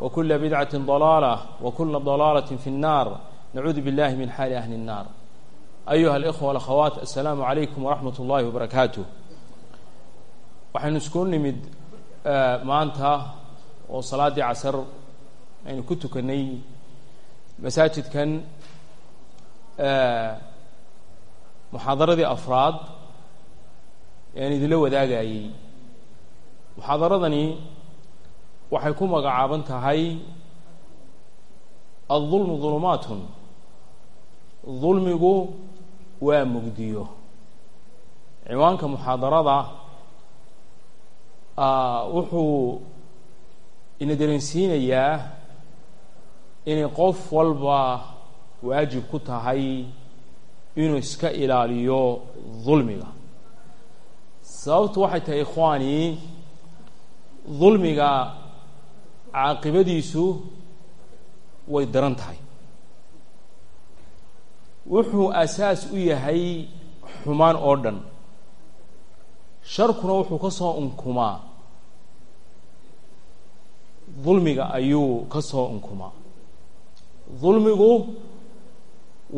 وكل بدعة ضلالة وكل ضلالة في النار نعوذ بالله من حال أهل النار أيها الإخوة والأخوات السلام عليكم ورحمة الله وبركاته waxaynu isku nimid maanta oo salaaddii casar aynu ku tukanay masaajidkan muxaadaradii afraad ee aan idinla wadaagayey muxaadaradani waxay ku magacaaban tahay aldulmu dulumaatun dulmigu waa mugdiyo. Ciwaanka muxaadarada wuxuu ina dareensiinayaa inay qof walba waajib ku tahay inuu iska ilaaliyo dulmiga sababtu waxay tahay ikhwaani dulmiga caaqibadiisu way daran tahay. Wuxuu asaas u yahay xumaan oo dhan. Sharkuna wuxuu ka soo unkumaa. Dulmiga ayuu ka soo unkumaa. Dulmigu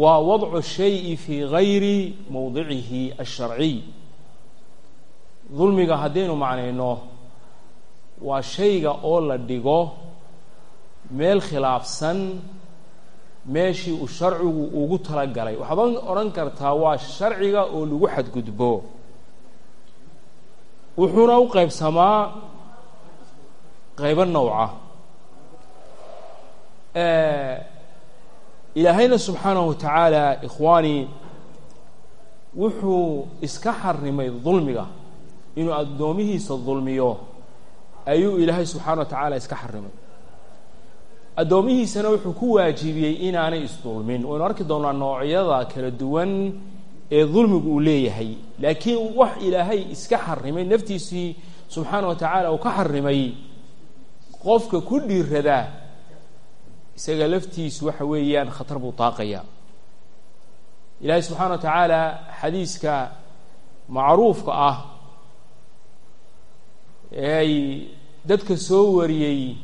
waa wadcu shayi fii gayri mowdicihi asharciy. Dulmiga haddaynu macnayno waa shayga oo la dhigo meel khilaafsan meeshii uu sharcigu ugu talagalay. Waxaad odhan kartaa waa sharciga oo lagu xadgudbo. Wuxuuna u qaybsamaa qaybo nawca ilaahayna subxaanahu wa tacaala ikhwaani wuxuu iska xarimay dulmiga. Inuu addoomihiisa dulmiyo ayuu ilaahay subxaana wa tacaala iska xarimay. Addoomihiisana wuxuu ku waajibiyey inaanay isdulmin. Waynu arki doonaa noocyada kala duwan ee dulmigu uu leeyahay. Laakiin wax ilaahay iska xarimay naftiisii subxaana wa tacaala uu ka xarimay qofka ku dhiirada isaga laftiisu waxa weeyaan khatar buu daaqaya. Ilaahay subxaana wa tacaala xadiiska macruufka ah ee ay dadka soo wariyey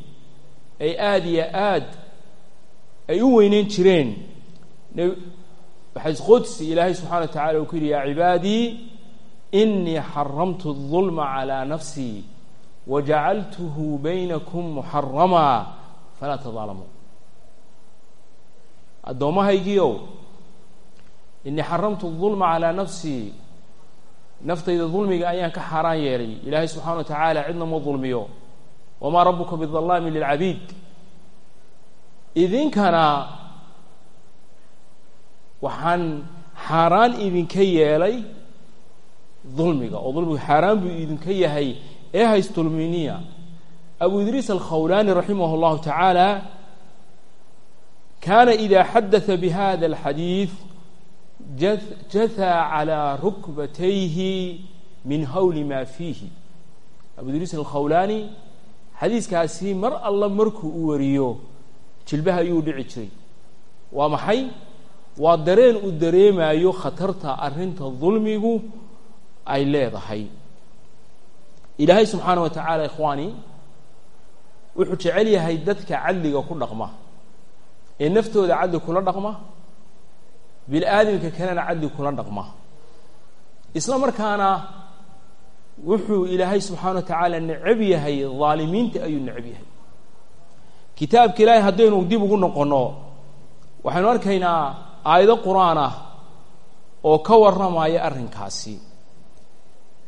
ay aada iyo aad ay u weyneyn jireen xadiis qudsi ilaahay subxana wa tacala uu ku yidhi yaa cibaadii inii xaramtu الظulma calىa nafsii wajacaltuhu baynakum muxarama falaa tadaalamuu addoommahaygiiow inii xaramtu الظulma calىa nafsii naftayda dulmiga ayaan ka xaaraan yeelay. Ilaahay subxana wa tacaala cidna ma dulmiyo. Wamaa rabuka bidallaami lilcabiid. Idinkana waxaan xaaraan idinka yeelay dulmiga oo dulmigu xaaraan buu idinka yahay ee haystulminiya abu idriis alkhawlaani raximah اllahu tacaala kaana ida xadaa bihada اlxadiid jathaa calىa rukbatayhi min hawli ma fiihi abu idriis alkhawlaani xadiiskaasi mar alla markuu u wariyo jilbaha ayuu dhici jiray waa maxay waa dareen uu dareemayo khatarta arrinta dulmigu ay leedahay ilaahay subxaana wa tacaala ikhwaani wuxuu jecel yahay dadka cadliga ku dhaqma ee naftooda cadli kula dhaqma bini aadamka kalena cadli kula dhaqma isla markaana wuxuu ilaahay subxaana wa tacaala necab yahay dhaalimiinta ayuu necab yahay kitaabka ilaahay haddaynu dib ugu noqonno waxaynu arkaynaa aayado qur-aan ah oo ka warramaya arrinkaasi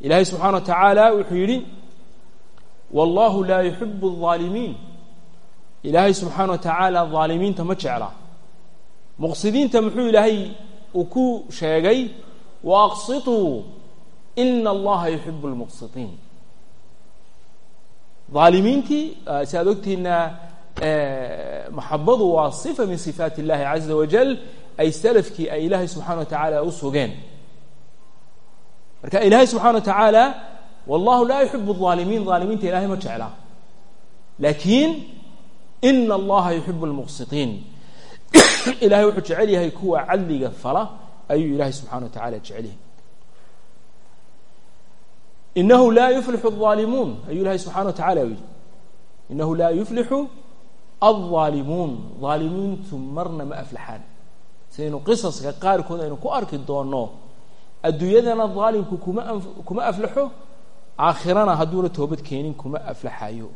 ilaahay subxaana wa tacaala wuxuu yidhi wallahu laa yuxibu الظaalimiin ilaahay subxaana wa tacaala dhaalimiinta ma jecla muqsidiinta muxuu ilaahay uu ku sheegay waaqsituu ina allaha yuxibu lmuqsitiin dhaalimiintii si aad ogtihiina maxabadu waa sifa min sifaat اllahi caza wajal ay salafkii ay ilaahay subxana wa tacaala u sugeen marka ilaahay subxana wa tacaala wallahu laa yuxibu الظaalimiin dhaalimiinta ilahay ma jecla laakiin ina allaha yuxibu lmuqsitiin ilahay wuxuu jecel yahay kuwa cadliga fala ayuu ilahay subxana wa tacala jecel yahay inahu laa yuflixu الظaalimuun ayuu ilahay subxana wa tacala yidhi inahu laa yuflixu الظaalimuun dhaalimiintu marna ma aflaxaan sidaynu qisaska qaarkood aynu ku arki doonno adduunyadana dhaalimku kuma kuma aflaxo aakhirana hadduuna toobad keenin kuma aflaxayo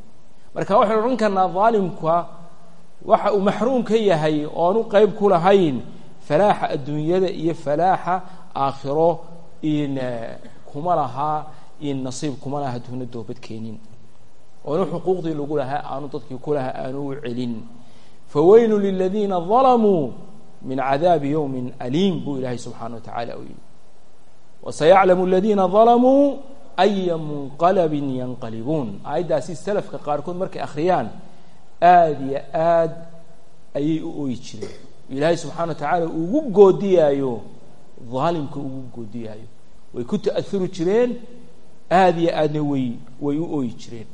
marka waxaynu odhan karnaa dhaalimka waxa uu maxruum ka yahay oonu qeyb ku lahayn falaaxa adduunyada iyo falaaxa aakhiro in kuma lahaa in nasiib kuma laha toobad keenin. Oonu xuquuqdii lagu lahaa aanu dadkii ku lahaa aanu u celin. Faweylu liladiina dalamuu min cadaabi yowmi aliim buu ilaahay subxaana wa tacaala u yidhi. Wasayaclamu aladiina dalamuu aya munqalabin yanqalibuun. Aayaddaasi salafka qaarkood markay akhriyaan aada iyo aad ayay u ooyi jireen ilaahay subxana wa tacaala ugu goodiyaayo dhaalimka ugu goodiyaayo way ku ta'ahuri jireen aada iyo aadna way way u ooyi jireen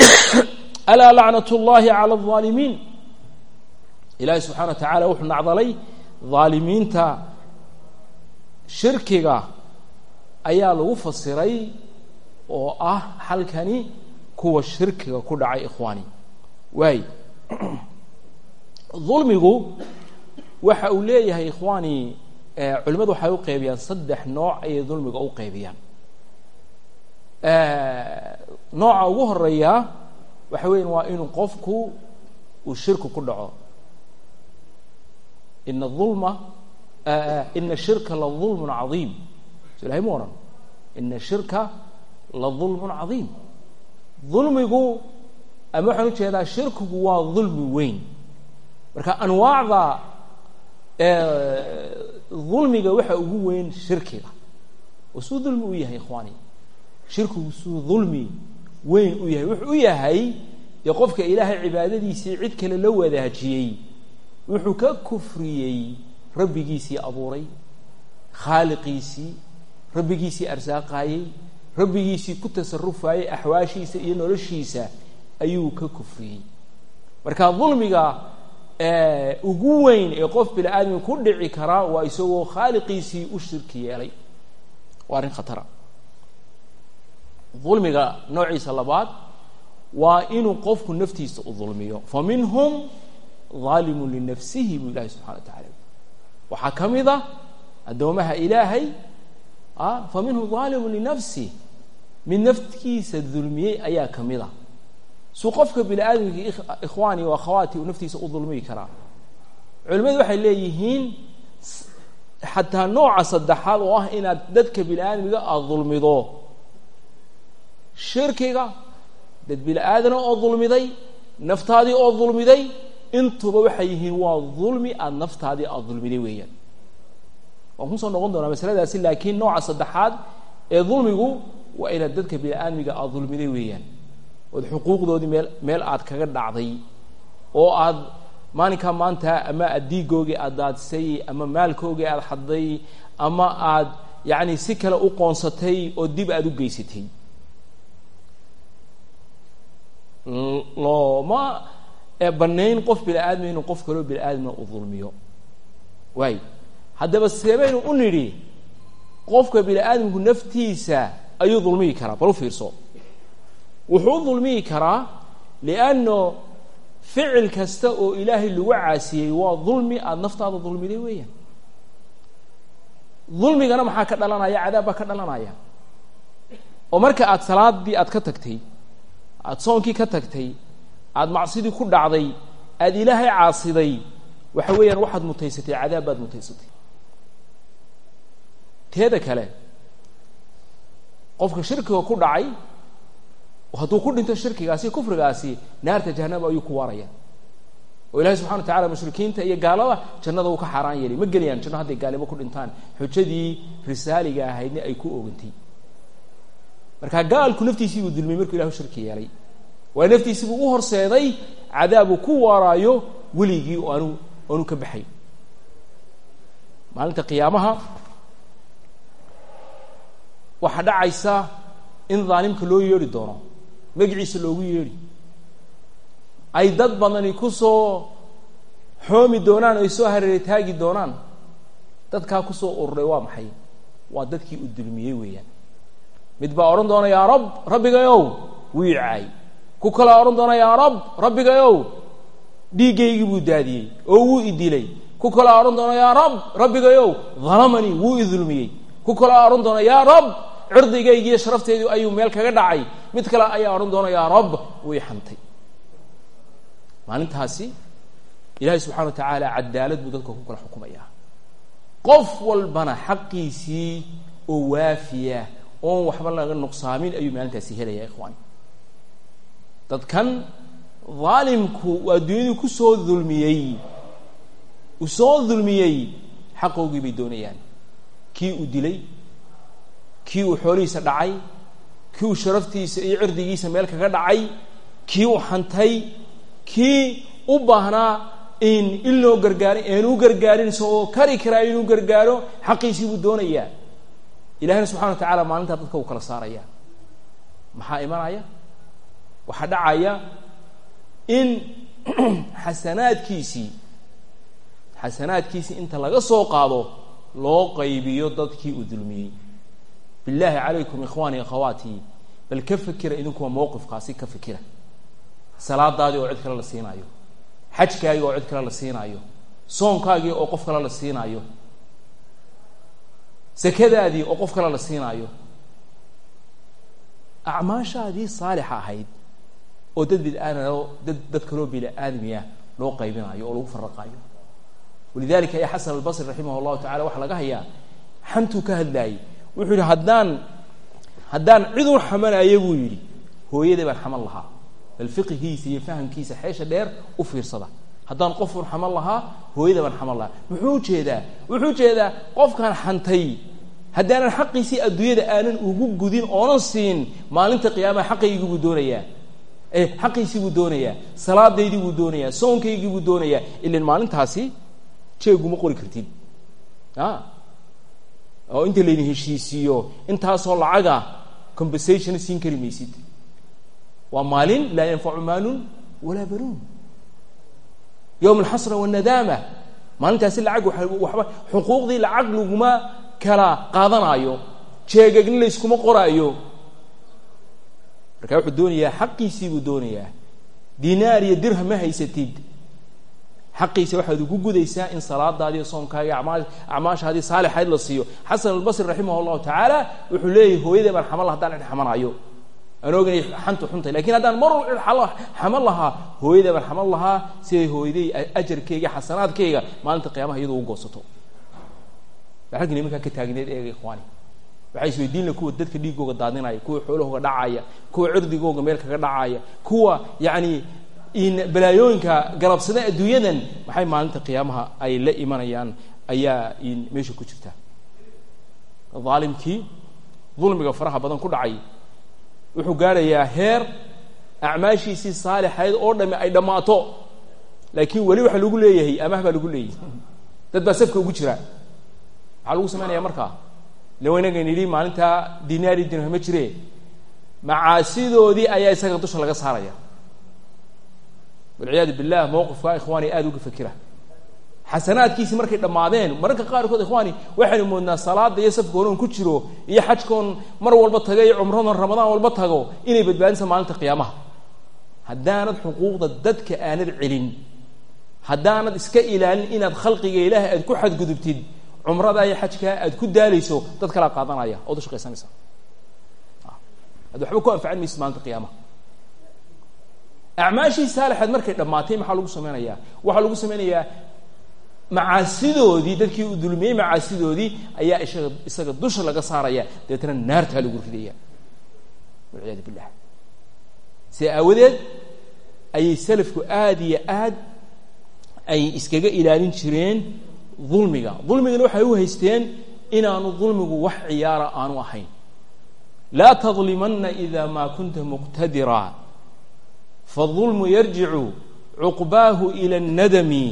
alaa lacnat اllahi calى الظaalimiin ilaahay subxana wa tacaala wuxuu nacdalay dhaalimiinta shirkiga ayaa lagu fasiray oo ah halkani kuwa shirkiga ku dhacay ikhwaani waay dulmigu waxa uu leeyahay ikhwaani culimadu waxay u qeybiyaan saddex nooc ayay dulmiga u qeybiyaan nooca ugu horreeya waxa weyan waa inuu qofku uu shirki ku dhaco. Ina ulma ina shirka la dulmun cadiim. So ilahay ma odhan ina shirka la dulmun cadiim. Dulmigu ama waxaan u jeedaa shirkigu waa dulmi weyn. Marka anwaacda dulmiga waxa ugu weyn shirkiga. Oo suu dulmi u yahay ikhwaani. Shirkigu suu dulmi weyn u yahay. Wuxuu u yahay dee qofka ilaahay cibaadadiisii cid kale la wadaajiyey wuxuu ka kufriyey rabbigiisii abuuray khaaliqiisii rabbigiisii arsaaqaayey rabbigiisii ku tasarufaayey axwaashiisa iyo noloshiisa ayuu ka kufriyey. Marka dulmiga ugu weyn ee qof bini aadmi ku dhici karaa waa isagoo khaaliqiisii u shirki yeelay. Waa arrin khatara. Dulmiga noociisa labaad waa inuu qofku naftiisa u dulmiyo. Fa minhum dhaalimun linafsihi buu ilahay subxana wa tacala waxaa ka mid a addoomaha ilaahay fa minhum dhaalimun linafsih mid naftiisa dulmiyey ayaa ka mid a suu qofka bini aadamka ikhwaani o akhawaati uu naftiisa u dulmiyi karaa culimmadu waxay leeyihiin xataa nooca saddexaad oo ah inaad dadka bini aadamiga aada dulmido. Shirkiga dad bini aadana oo dulmiday naftaadii oo dulmiday intuba waxay yihiin waa dulmi aada naftaadii aada dulmiday weeyaan. Waan ku soo noqon doonaa masaladaasi laakiin nooca saddexaad ee dulmigu waa inaad dadka bini aadmiga aada dulmiday weeyaan ood xuquuqdoodii meel meel aad kaga dhacday oo aad maalinkaa maanta ama aad diigoogii aad daadsay ama maalkoogii aada xadday ama aad yacni si kale u qoonsatay oo dib aada u geysatay. Looma banayn qof bini aadmi inuu qof kaloo bini aadmina u dulmiyo. Waay haddaba seebaynu u nidhi qofka bini aadamku naftiisa ayuu dulmiyi karaa bal u fiirso wuxuu u dulmiyi karaa lianno ficil kasta oo ilaahay lagu caasiyey waa dulmi aada naftaada dulmiday weeyaan. Dulmigana maxaa ka dhalanaya? Cadaab baa ka dhalanaya. Oo marka aada salaadii aad ka tagtay aada soonkii ka tagtay aada macsidii ku dhacday aada ilaahay caasiday waxa weeyaan waxaad mutaysatay cadaab baad mutaysatay. Teeda kale qofka shirkiga ku dhacay hadduu ku dhinto shirkigaasi kufrigaasi naarta jahanaba ayuu ku waaraya oo ilahay subxana wa tacala mushrikiinta iyo gaalada jannada uu ka xaaraan yeelay ma gelayaan janno hadday gaalnimo ku dhintaan xujadii risaaliga ahaydna ay ku oogantay marka gaalku naftiisii buu dulmiyey markuu ilahu shirki yeelay waayo naftiisii buu u horseeday cadaabuu ku waaraayo weligii oo aanu aanu ka baxay maalinta qiyaamaha waxaa dhacaysa in dhaalimka loo yeedhi doono magaciisa loogu yeedhi. Ay dad badani ku soo xoomi doonaan ay soo hareere taagi doonaan. Dadkaa ku soo ururay waa maxay? Waa dadkii u dulmiyey weeyaan. Mid baa odhan doona yaa rab rabbigayow wuu icaay ku kalaa odhan doona yaa rab rabbigayow dhiiggaygii buu daadiyey oo wuu idilay ku kalaa odhan doona yaa rab rabbigayow dalamanii wuu idulmiyey ku kalaa odhan doona yaa rab cirdigaygiiyo sharafteedii ayuu meel kaga dhacay. Mid kale ayaa odhan doona yaa rab wuu ixantay maalintaasi ilaahay subxana wa tacaala cadaalad buu dadka ku kala xukumayaa qof walbana xaqiisii oo waafiya oon waxba laga nuqsaamin ayuu maalintaasi helaya ikhwaani. Dadkan dhaalimku waa dunyadii ku soo dulmiyey uu soo dulmiyey xaqoogii bay doonayaan. Kii uu dilay kii uu xoolihiisa dhacay kii uu sharaftiisa iyo cirdigiisa meel kaga dhacay kii uu xantay kii u baahnaa in in loo gargaaro aanuu gargaarin isagoo kari karaa inuu gargaaro xaqiisii buu doonayaa ilahina subxana wa tacala maalintaa dadka uu kala saaraya. Maxaa imanaya? Waxaa dhacaya in xasanaadkiisii xasanaadkiisii inta laga soo qaado loo qaybiyo dadkii uu dulmiyey billahi calaykum ikhwaani akhawaatii bal ka fikira idinkuwa mowqifkaasi ka fikira. Salaadaadii oo cid kale la siinaayo. Xajkaagii oo cid kale la siinaayo. Soonkaagii oo qof kale la siinaayo. Sakadaadii oo qof kale la siinaayo. Acmaashaadii saalixa ahayd oo dad bid-aanao dad dad kaloo bini-aadmiya loo qaybinayo oo lagu faraqaayo walidalika ya xasan albasri raximah llahu tacala waxaa laga hayaa xantuu ka hadlaayey wuxuu yidhi haddaan haddaan cidun xamanaya buu yidhi. Hooyaday baan xaman lahaa. Bal fiqigiisa iyo fahamkiisa xeesha dheer u fiirsada. Haddaan qofun xaman lahaa hooyada baan xaman lahaa. Muxuu u jeedaa wuxuu u jeedaa qofkaan xantay. Haddaanan xaqiisii adduunyada aanan ugu gudin oonan siin maalinta qiyaamaha xaqaygii buu doonayaa. Xaqiisii buu doonayaa. Salaadaydii buu doonayaa. Soonkaygii buu doonayaa. Ilan maalintaasi jeeguma qori kartid oo inta layna heshiisiiyo intaasoo lacaga compensation siin kari maysid waa maalin laa yanfacu maalun walaa banuun. Yowm alxasra wannadaama maalintaasi lacag waxba xuquuqdii lacag laguma kala qaadanaayo jeegagni layskuma qoraayo. Marka wuxuu doonayaa xaqiisii buu doonayaa. Dinaar iyo dirham ma haysatid xaqiisa waxaad ugu gudaysaa in salaadaadii soomkaaga acmaashaadii saalixayd la siiyo. Xasan albasri raximah llahu tacaala wuxuu leeyahy hooyaday baan xaman laha hadaan cid xantu xuntay laakiin haddaan mar cid xaman lahaa hooyaday baan xaman lahaa siday hooyaday ajarkayga xasanaadkayga maalinta qiyaamaha iyadoo u goosato. Raggi nimankaa ka taagneed eega ikhwaani waxay isweydiin laha kuwa dadka dhiigooga daadinaya kuwa xoolahooga dhacaya kuwa cirdigooga meel kaga dhacaya kuwa yacni in balaayooyinka galabsada adduunyadan maxay maalinta qiyaamaha ay la imanayaan ayaa meesha ku jirta. Dhaalimkii dulmiga faraha badan ku dhacay wuxuu gaadhayaa heer acmaashiisii saalixayd oo dhami ay dhammaato. Laakiin weli waxa lagu leeyahay amaah baa lagu leeyahay. Dad baa safka ugu jira. Maxaa lagu samaynaya markaa ila inagan yidhi maalintaa dinaari dirham ma jire macaasidoodii ayaa isaga dusha laga saaraya walciyaadu billah mawqifka ikhwaani aada uga fakira xasanaadkiisii markay dhammaadeen mararka qaarkood ikhwaani waxaynu moodnaa salaada iyo safka honoon ku jiro iyo xajkoon mar walba tago iyo cumradoon ramadaan walba tago inay badbaadinsa maalinta qiyaamaha haddaanad xuquuqda dadka aanad celin haddaanad iska ilaalin inaad khalqiga ilaahay aad ku xadgudubtid cumradaa iyo xajkaa aad ku daalayso dad kalaa qaadanaya ood u shaqaysanaysa ad waxba ku anfacin maysid maalinta qiyaamaha acmaashii saalixaad markay dhammaatay maxaa lagu samaynayaa waxaa lagu samaynayaa macaasidoodii dadkii uu dulmiyey macaasidoodii ayaa isaga isaga dusha laga saaraya. Dabeetana naartaa lagu ridaya walciyaadu billah sida aawadeed ayay salafku aada iyo aad ay iskaga ilaalin jireen dulmiga. Dulmigana waxay u haysteen inaanu dulmigu wax ciyaara aanu ahayn. Laa tadlimanna ida maa kunta muqtadira faالظulmu yarjicu cuqbaahu ila الnadami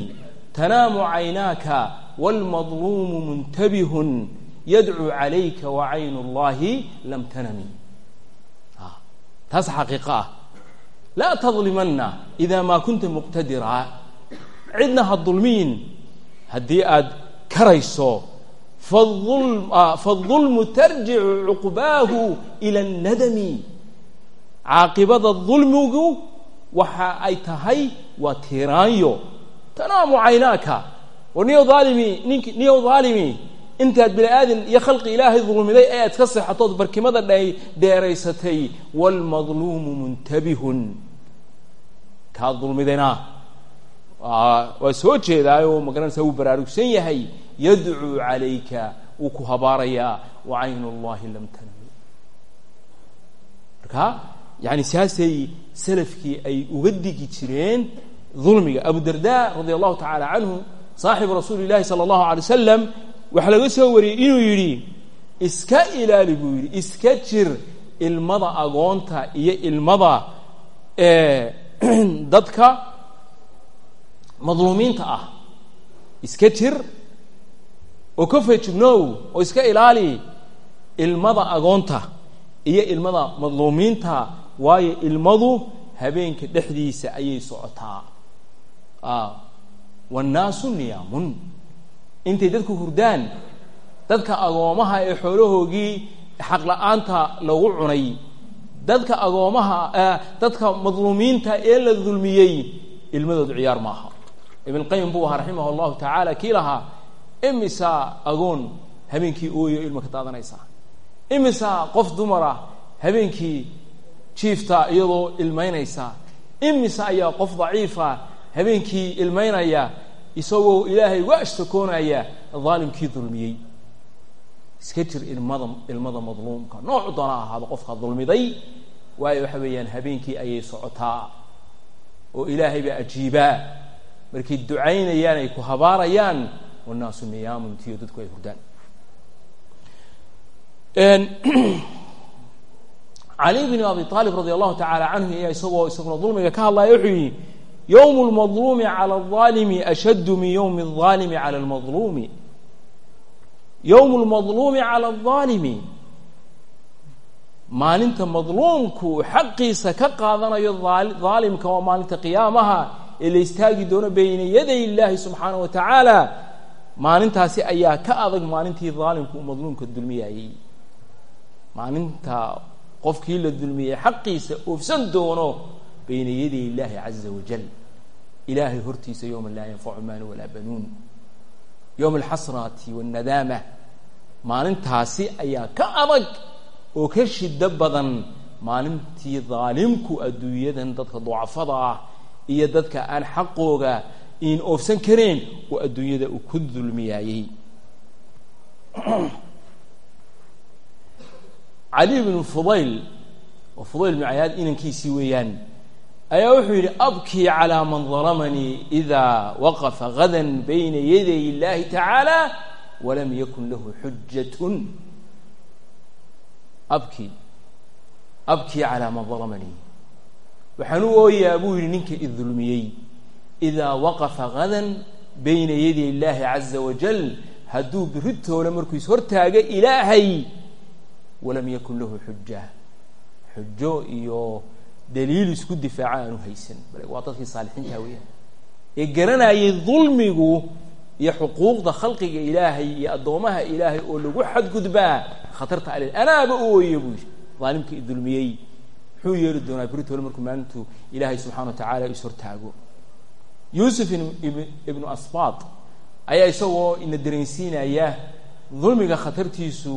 tanaamu caynaaka wاlmadluumu muntabihun yadcuu calayka wacaynu اllahi lam tanami taas xaqiiqo ah laa tadlimanna ida maa kunta muqtadira cidna ha dulmiyin haddii aad karayso faالظulmu tarjicu cuqbaahu ila الnadami caaqibada dulmigu waxa ay tahay waa tiiraanyo tanaamu caynaaka. War niyow aalimi nink niyow dhaalimi intaad bini aadan iyo khalqi ilaahay dulmiday ee aad ka seexatood barkimada dhay dheeraysatay. Wاlmadluumu muntabihun. Kaa dulmidayna waa soo jeedaayoo magaranaysa wuu baraarugsan yahay. Yadcuu calayka wuu ku habaarayaa. Wacayn اllahi lam tanami marka yani saasay salafkii ay uga digi jireen dulmiga abu darda radi allahu tacaala canhu saaxibu rasuuli llahi sala allahu alay wasalam waxaa laga soo wariyey inuu yidhi iska ilaali buu yidhi iska jir ilmada agoonta iyo ilmada dadka madluumiinta ah. Iska jir oo ka feejignow oo iska ilaali ilmada agoonta iyo ilmada madluumiinta waayo ilmadu habeenka dhexdiisa ayay socotaa. Wannaasu niyaamun. Intay dadku hurdaan dadka agoomaha ee xoolahoogii xaqla-aanta lagu cunay dadka agoomaha dadka madluumiinta ee la dulmiyey ilmadoodu ciyaar maaha. Ibn qayim buu ahaa raximah allahu tacaala kii lahaa imisaa agoon habeenkii ooyo ilma ka daadanaysa imisaa qof dumara habeenkii jiifta iyadoo ilmaynaysa. Imisa ayaa qof daciifa habeenkii ilmaynaya isagoo ilaahay uga daalimkii dulmiyey. Iska jir ilmada ilmada madluumka. Noocu doona ahaado qofka dulmiday waayo waxa weeyaan habeenkii ayay socotaa. Oo ilaahay baa ajiibaa markay ducaynayaan ay ku habaarayaan wannaasu niyaamun tiyo dadku ay hurdaan cali bn abi aalib radi allahu tacaala canhu ayaa isagoo isaguna ka hadlaya wuxuu yihi ywm lmadluumi cala alaalimi ashaddu min ywmi alaalimi cala lmaluumi yowmu lmadluumi cala alaalimi maalinta madluumku xaqiisa ka qaadanayo daalimka waa maalinta qiyaamaha ee la istaagi doono bayna yaday illaahi subxaana wa tacaala maalintaasi ayaa ka adag maalintii daalimku uu madluumka dulmiyaayey maalinta qofkii la dulmiyey xaqiisa oofsan doono bayna yaday caza wajal ilaahay hortiisa yowma laa yanfacu maalu walaa banuun. Yowma alxasraati waannadaama maalintaasi ayaa ka adag oo ka shido badan maalintii daalimku adduunyadan dadka ducafada ah iyo dadka aan xaqooga in oofsan kareen oo adduunyada uu ku dulmiyaayey cali bnu fudayl oo fudayl bnu cayaad inankiisii weeyaan ayaa wuxuu yidhi abkii calىa man dalamanii إida waqafa gada bayna yaday اllahi tacaala walam yakun lahu xujat abkii abkii calىa man dalamanii waxaan u ooyaa buu yidhi ninka idulmiyey إidaa waqafa gada bayna yaday اllahi caza wajal hadduu biritoole markuu is hortaaga ilaahay walam yakun lahu xuja xujo iyo daliil isku difaaca aanu haysan. Bale waa dadkii saalixiinta weeyaan. Ee garanayay dulmigu iyo xuquuqda khalqiga ilaahay iyo addoomaha ilaahay oo lagu xadgudbaa khatarta ale anaaba u ooye buu yidhi. Daalimka idulmiyey muxuu yeeli doonaa britol markuu maalintu ilaahay subxana wa tacaala is hortaago yuusuf ibnu asbaat ayaa isagoo ina dareensiinaya dulmiga khatartiisu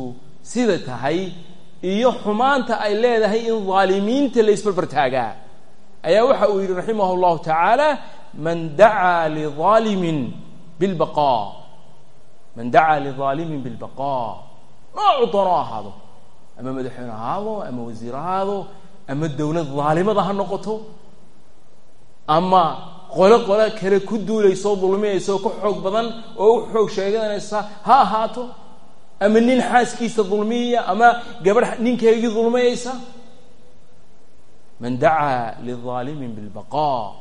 sida tahay iyo xumaanta ay leedahay in dhaalimiinta la isbarbartaagaa ayaa waxa uu yidhi raximah اllahu tacaala man dacaa liظaalimin bilbaqaa man dacaa lidaalimin bilbaqaa noocu doono ahaado. Ama madaxweyne ahaado ama wasiir ahaado ama dawlad daalimada ha noqoto ama qole qole kale ku duulayso dulmiyaysa oo ka xoog badan oo u xoog sheeganaysa ha ahaato ama nin xaaskiisa dulmiyaya ama gabadh ninkeygii dulmiyaysa man dacaa lidaalimin bilbaqaa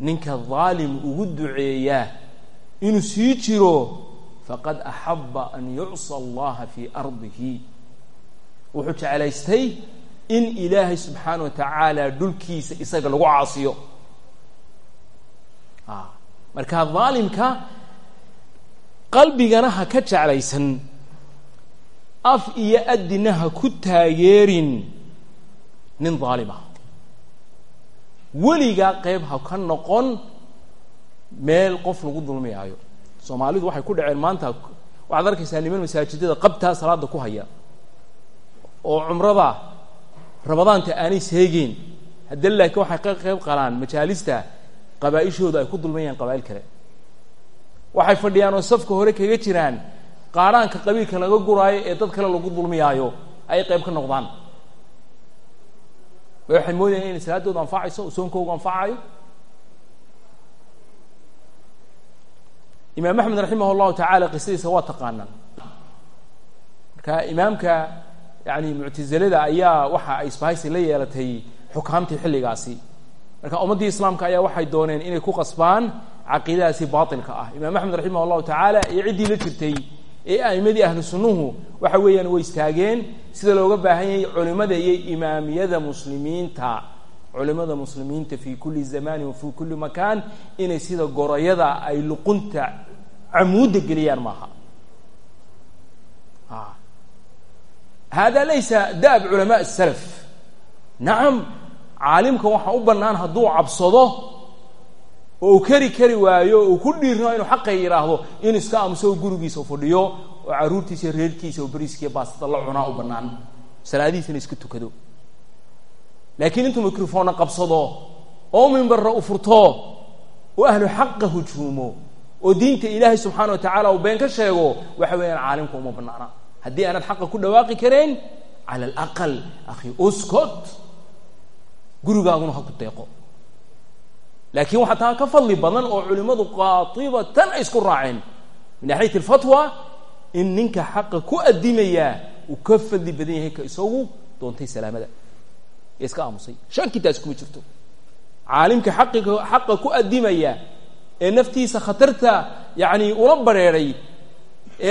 ninka daalim ugu duceeya inuu sii jiro faqad axaba an yucsa allaha fii ardihi. Wuxuu jeclaystay in ilaahay subxaana wa tacaala dhulkiisa isaga lagu caasiyo. Marka daalimka qalbigana ha ka jeclaysan. Af iyo adina ha ku taageerin. Nin daalima weligaa qeyb ha ka noqon. Meel qof lagu dulmiyaayo. Soomaalidu waxay ku dhaceen maanta. Waxaad arkaysaa niman masaajidada qabtaa salaada ku haya. Oo cumrada rabadaanta aanay seegeen hadda laakiin waxay ka qeyb qalaan. Majaalista qabaa-ishooda ay ku dulmayaan qabaa'il kale waxay fadhiyaan oo safka hore kaga jiraan qaaraanka qabiilka laga guraayo ee dad kale lagu dulmiyaayo ay qeyb ka noqdaan. Waxay moodayaan inay salaadooda anfacayso soonkoogu anfacayo. Imaam axmed raximah llahu tacaala qisadiisa waa taqaanaan. Marka imaamka yani muctazilada ayaa waxa ay isbahaysi la yeelatay xukaamtii xilligaasi. Marka ummaddii islaamka ayaa waxay dooneen inay ku qasbaan caqiidadaasi baatilka ah. Imaam axmed raximah llahu tacaala iyo ciddii la jirtay ee a'imadii ahlu sunnuhu waxa weeyaan way istaageen sida looga baahan yahay culimada iyo imaamiyada muslimiinta. Culimada muslimiinta fi kuli zamani wa fi kuli makan inay sida gorayada ay luqunta camuudda geliyaan maaha. Hada laysa da'b culamaa salaf nacam caalimka waxaa u bannaan hadduu cabsado oo uu keri kari waayo uu ku dhiirno inuu xaqa yidhaahdo in iska aamuso gurigiisa fadhiyo oo caruurtiisa reerkiisa oo beriiskiiyo baastada la cunaa u bannaan. Salaadihiisana iska tukado. Laakiin intuu microphonna qabsado oo mimbarra u furto oo ahlu xaqa hujuumo oo diinta ilaahay subxaana wa tacaala uu been ka sheego waxa weeyaan caalimka uma banaana haddii aanad xaqa ku dhawaaqi karayn cala alaqal akhi uskot gurigaaguna ha ku deeqo laakiin waxaa taa ka fadli badan oo culimmadu qaatibatan ay isku raaceen. Min naxiyat alfatwa in ninka xaqa ku addimayaa uu ka fadli badan yahay ka isagu doontay salaamada. Ee iska aamusay. Shankitaas kuma jirto. Caalimka xaqiga xaqa ku addimaya ee naftiisa khatarta yacni ula bareeray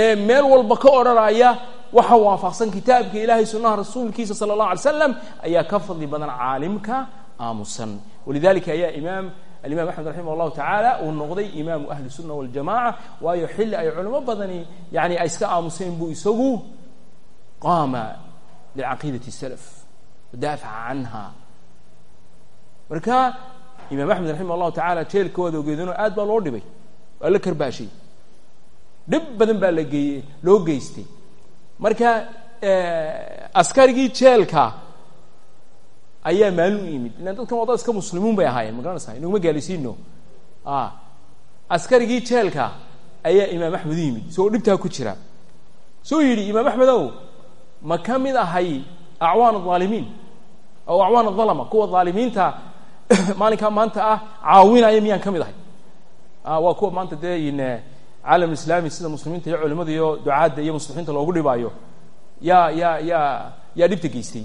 ee meel walba ka odhanaya waxa waafaqsan kitaabka ilaahay sunnaha rasuulkiisa sala allahu alay slam ayaa ka fadli badan caalimka aamusan. Walidalika ayaa imaam alimaam axmed raximah llahu tacaala uu noqday imaamu ahli sunna waljamaca waayo xilli ay culimo badani yani ay iska aamuseen buu isagu qaama licaqiidati salaf wadaafaca canha. Marka imaam axmed raximah llahu tacaala jeelkooda ogeedano aad baa loo dhibay waa la karbaashay. Dhib badan baa la geeye loo geystay. Marka askarigii jeelka ayaa maalin u yimid ilan dadkan waa iska muslimuun bay ahaayeen ma garanaysaa inaguma gaalisiino askarigii jeelka ayaa imaam axmed u yimid isagoo dhibtaa ku jira soo yidhi imaam axmedow ma ka mid ahay acwaan aalimiin aw acwaan adalama kuwa aalimiinta maalinkaa maanta ah? Caawinaya miyaan ka mid ahay waa kuwa maanta dee in caalam islaami sida muslimiinta iyo culimada iyo ducaadda iyo muslixiinta loogu dhibaayo yaa yaa yaa yaa dhibta geystay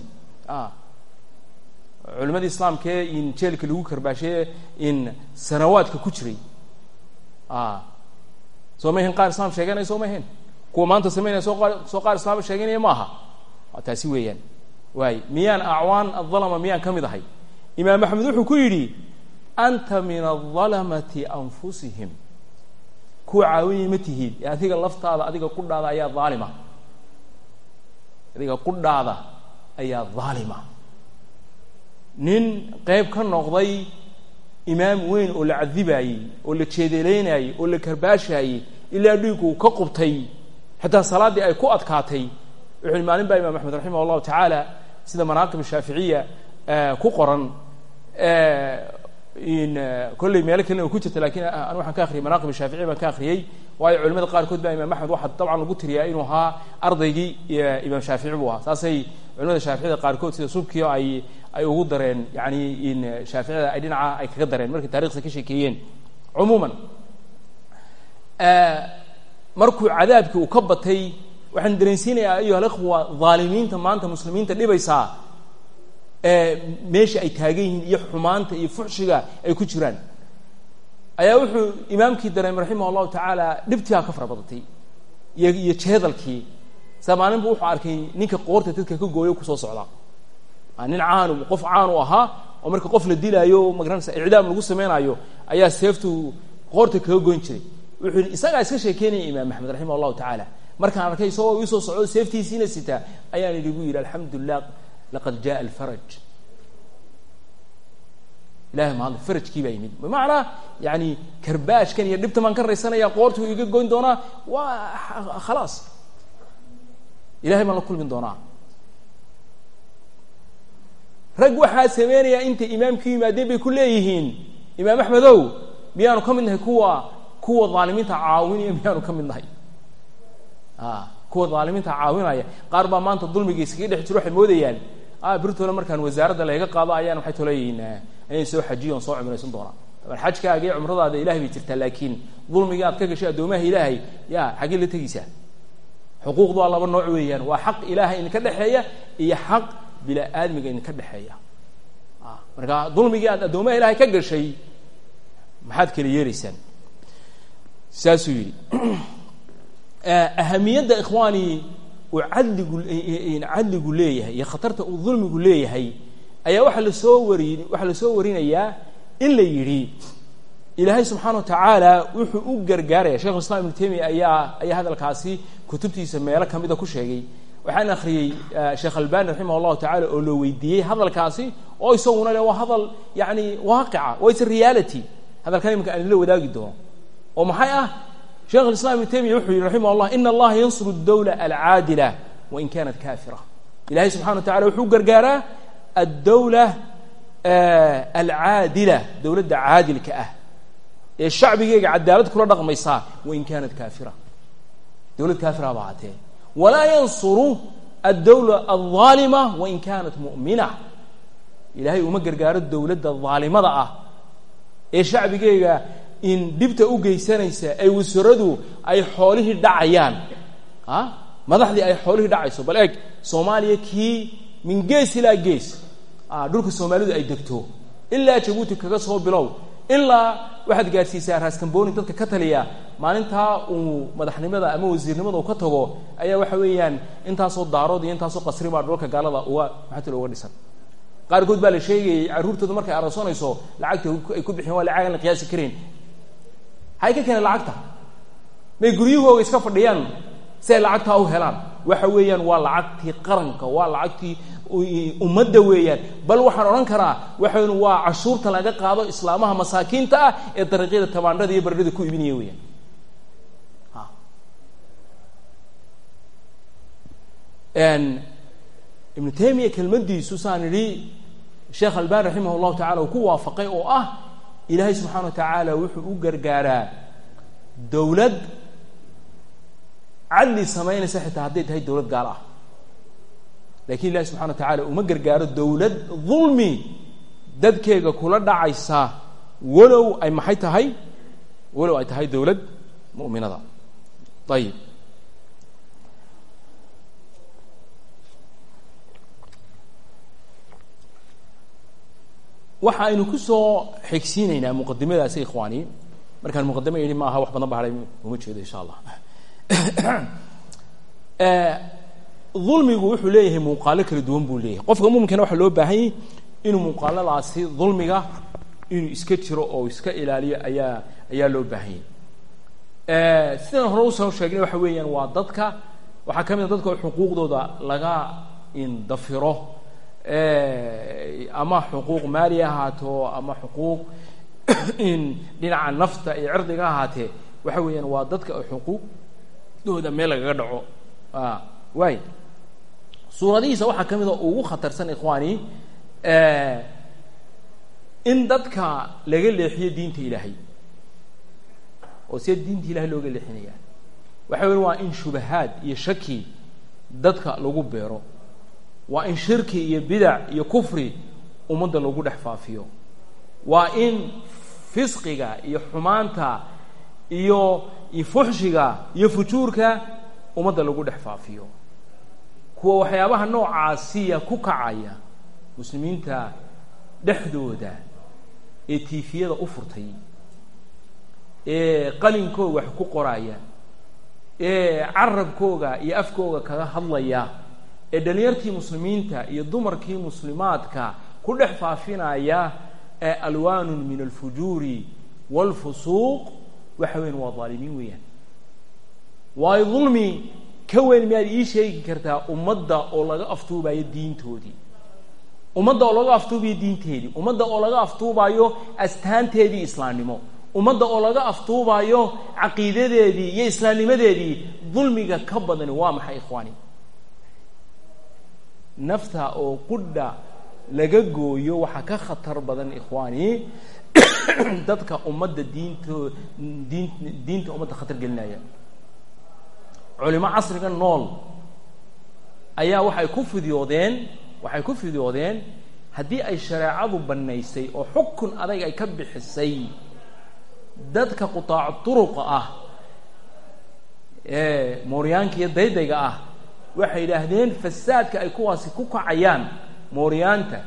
culimadii islaamkee in jeelka lagu karbaashaye in sanawaadka ku jiray. Soo ma ahayn qaar islaam sheeganaya soo ma ahayn. Kuwa maanta samaynaya soo qaar soo qaar islaam sheeganaya ma aha. Taasi weeyaan. Waay miyaan acwaan adalama miyaan ka mid ahay? Imaam axmed wuxuu ku yidhi anta min adalamati anfusihim. Kuwa caawinaya ma tihiid ee adiga laftaada adiga qudhaada ayaa aalima adiga qudhaada ayaa dhaalima nin qeyb ka noqday imaam weyn oo la cadibaayey oo la jeedeleynayey oo la karbaashaayey ilaa dhiigu ka qubtay. Xitaa salaaddii ay ku adkaatay wuxu uhi maalin baa imaam axmed raximah allahu tacaala sida manaaqib shaaficiya ku qoran. In kolley meelo kalena oo ku jirta laakiin anu waxaan ka akriyay manaaqib shaafici baan ka akriyey waayo culimada qaarkood baa imaam axmed waxaa dabcan lagu tiriyaa inuu ahaa ardaygii imaam shaafici buu ahaa. Saasay culimada shaaficida qaarkood sida subkio ay ay ugu dareen yani in shaaficida ay dhinaca ay kaga dareen markay taarikhda ka sheekeeyeen. Cumuuman markuu cadaabkii uu ka batay waxaan dareensiinayaa ayuha alikhwa dhaalimiinta maanta muslimiinta dhibaysaa meesha ay taagan yihiin iyo xumaanta iyo fuxshiga ay ku jiraan. Ayaa wuxuu imaamkii dareemay raximah allahu tacaala dhibtigaa ka fara iyo jeedalkii. Sa maalinba wuxuu arkay ninka qoorta dadka ka gooyo ku soo socda nin caan qof caan u ahaa oo marka qof la dilaayo magaranaysa icdaam lagu sameynaayo ayaa seeftu qoorta kaga goyn jiray wuxuu yihi isagaa iska sheekeynaya imaam axmed raximah allahu tacaala markaan arkay isagoo iisoo socdo seeftiisiina sitaa ayaan idigu yidhi alxamdu lilah laqad jaa alfaraj ilahay mahadle farajkii baa yimid bimacnaa yani karbaashkan iyo dhibta maan ka raysanaya qoortuu iga goyn doonaa waa khalaas ilahay baan la kulmin doonaa rag waxaa sameynaya intay imaamku yimaadeen bay ku leeyihiin. Imaam axmedow miyaanu ka mid nahay kuwa kuwa dhaalimiinta caawinaya miyaanu ka mid nahay a kuwa dhaalimiinta caawinaya. Qaar baa maanta dulmiga iskaga dhex jiro waxay moodayaan. A birtooda markaan wasaaradda layga qaado ayaan waxay toleeyihiin inay soo xajiyo soo cumraysan doonaa. Daban xajkaaga cumradaada ilahay bay jirtaa laakiin dulmigii aad ka gashay addoomaha ilaahay ya xaggee la tegeysaa xuquuqdu waa laba nooc weeyaan. Waa xaq ilaahay idinka dhexeeya iyo xaq bila aadmiga idinka dhexeeya. Marka dulmigii aad addoomaha ilaahay ka gashay maxaad kala yeelaysaan saasuu yidhi ahamiyadda ikhwaani uu cadligu cadligu leeyahay iyo khatarta uu dulmigu leeyahay ayaa waxaa la soo wari waxaa la soo warinayaa in la yidhi ilaahay subxaana wa tacaala wuxuu u gargaaraya shekhu islam ibnu temiya ayaa ayaa hadalkaasi kutubtiisa meelo kamida ku sheegay waxaan akriyey sheekh albani raximah allahu tacala oo loo weydiiyey hadalkaasi oo isaguna le waa hadal yani waaqica waa reality. Hadalkan imanka aan la wadaagi doono. Oo maxay ah? Sheekh islam ibnu temiya wuxuu yihi raximah llah ina allaha yansuru dawla alcaadila wain kanat kafira ilahay subxana wa tacala wuxuu gargaaraa addawla alcaadila dowladda caadilka ah. Ee shacbigeyga cadaalad kula dhaqmaysaa wain kanat kafira dowlad kaafira ba ahaatee walaa yansuru addawla alظaalima wain kanat mu'mina ilahay uma gargaaro dowladda dhaalimada ah ee shacbigeyga in dhibta u geysanaysa ay wasaradu ay xoolihii dhacayaan a madaxdii ay xoolihii dhacayso bal eeg soomaaliya kii min gees ilaa gees dhulka soomaalidu ay degto ilaa jabuuti kaga soo bilow ilaa waxaad gaadhsiisaa raaskambooni dadka ka taliya. Maalintaa uu madaxnimada ama wasiirnimada uu ka tago ayaa waxa weeyaan intaasoo daarood iyo intaasoo qasri baa dhulka gaalada uga maxaatl uga dhisan. Qaarkood baa la sheegayay carruurtooda markay aroosanayso lacagta ay ku bixiyeen waa lacag aan la qiyaasi karayn hay ka keeneen lacagta. May guryahooga iska fadhiyaan si ay lacagtaa u helaan. Waxa weeyaan waa lacagtii qaranka waa lacagtii ummadda weeyaan. Bal waxaan odhan karaa waxayn waa cashuurta laga qaado islaamaha masaakiinta ah ee dariiqyada tabaandhada iyo baradhada ku iibinaya weeyaan. Ibnu taymiya kelmadiisu saan idhi sheekh albani raximah llahu tacala uu ku waafaqay oo ah ilaahay subxaana wa tacaala wuxuu u gargaaraa dowlad cadli samaynaysa xitaa hadday tahay dowlad gaal ah laakiin ilahi subxana wa tacala uma gargaaro dowlad dulmi dadkeega kula dhacaysa walow ay maxay tahay? Walow ay tahay dowlad mu'minada. Ayib waxa aynu ku soo xigsiinaynaa muqadimadaasi ikhwaani. Markaan muqadimo yidhi ma aha wax badan ba uma jeedo insha allah dulmigu wuxuu leeyahay muuqaalo kala duwan buu leeyahay. Qofka muminkana waxaa loo baahanyay inuu muuqaaladaasi dulmiga inuu iska jiro oo iska ilaaliyo ayaa ayaa loo baahanyay sidaan hore u soo sheegnay waxa weeyaan waa dadka waxaa ka mid a dadka xuquuqdooda laga indafiro ama xuquuq maali ahaato ama xuquuq in dhinaca nafta iyo cirdiga ahaatee waxa weeyaan waa dadka xuquuqdooda meel lagaga dhaco. Waay suuradihiisa waxaa ka mid a ugu khatarsan ikhwaani in dadka laga leexiyo diinta ilaahay. Oo see diinta ilahay looga leexinaya. Waxa weya waa in shubahaad iyo shaki dadka lagu beero. Waa in shirki iyo bidac iyo kufri ummadda lagu dhex faafiyo. Waa in fisqiga iyo xumaanta iyo fuxshiga iyo fujuurka ummadda lagu dhex faafiyo kuwa waxyaabaha noocaasiya ku kacaya muslimiinta dhexdooda ee tiifiyada u furtay ee qalinkooga wax ku qoraya ee carabkooga iyo afkooga kaga hadlaya ee dhalinyartii muslimiinta iyo dumarkii muslimaadka ku dhex faafinaya ee alwaanun min alfujuuri waalfusuuq waxa weyan waa daalimiin weeyaan. Waayo dulmi ka weyn miyaad ii sheegi kartaa ummadda oo laga aftuubayo diintoodii. Ummadda oo laga aftuubayo diinteedii. Ummadda oo laga aftuubayo astaanteedii islaamnimo. Ummadda oo laga aftuubayo caqiidadeedii iyo islaamnimadeedii dulmiga ka badani waa maxay ikhwaani? Nafta oo qudha laga gooyo waxaa ka khatar badan ikhwaani dadka ummadda diinto diin diinta ummadda khatar gelinaya culimo casriga nool ayaa waxay ku fidyoodeen waxay ku fidyoodeen haddii ay shareecadu bannaysay oo xukun adag ay ka bixisay dadka qutaacu turuqa ah ee mooryaanka iyo daydayga ah waxay yidhaahdeen fasaadka ay kuwaasi ku kacayaan mooryaanta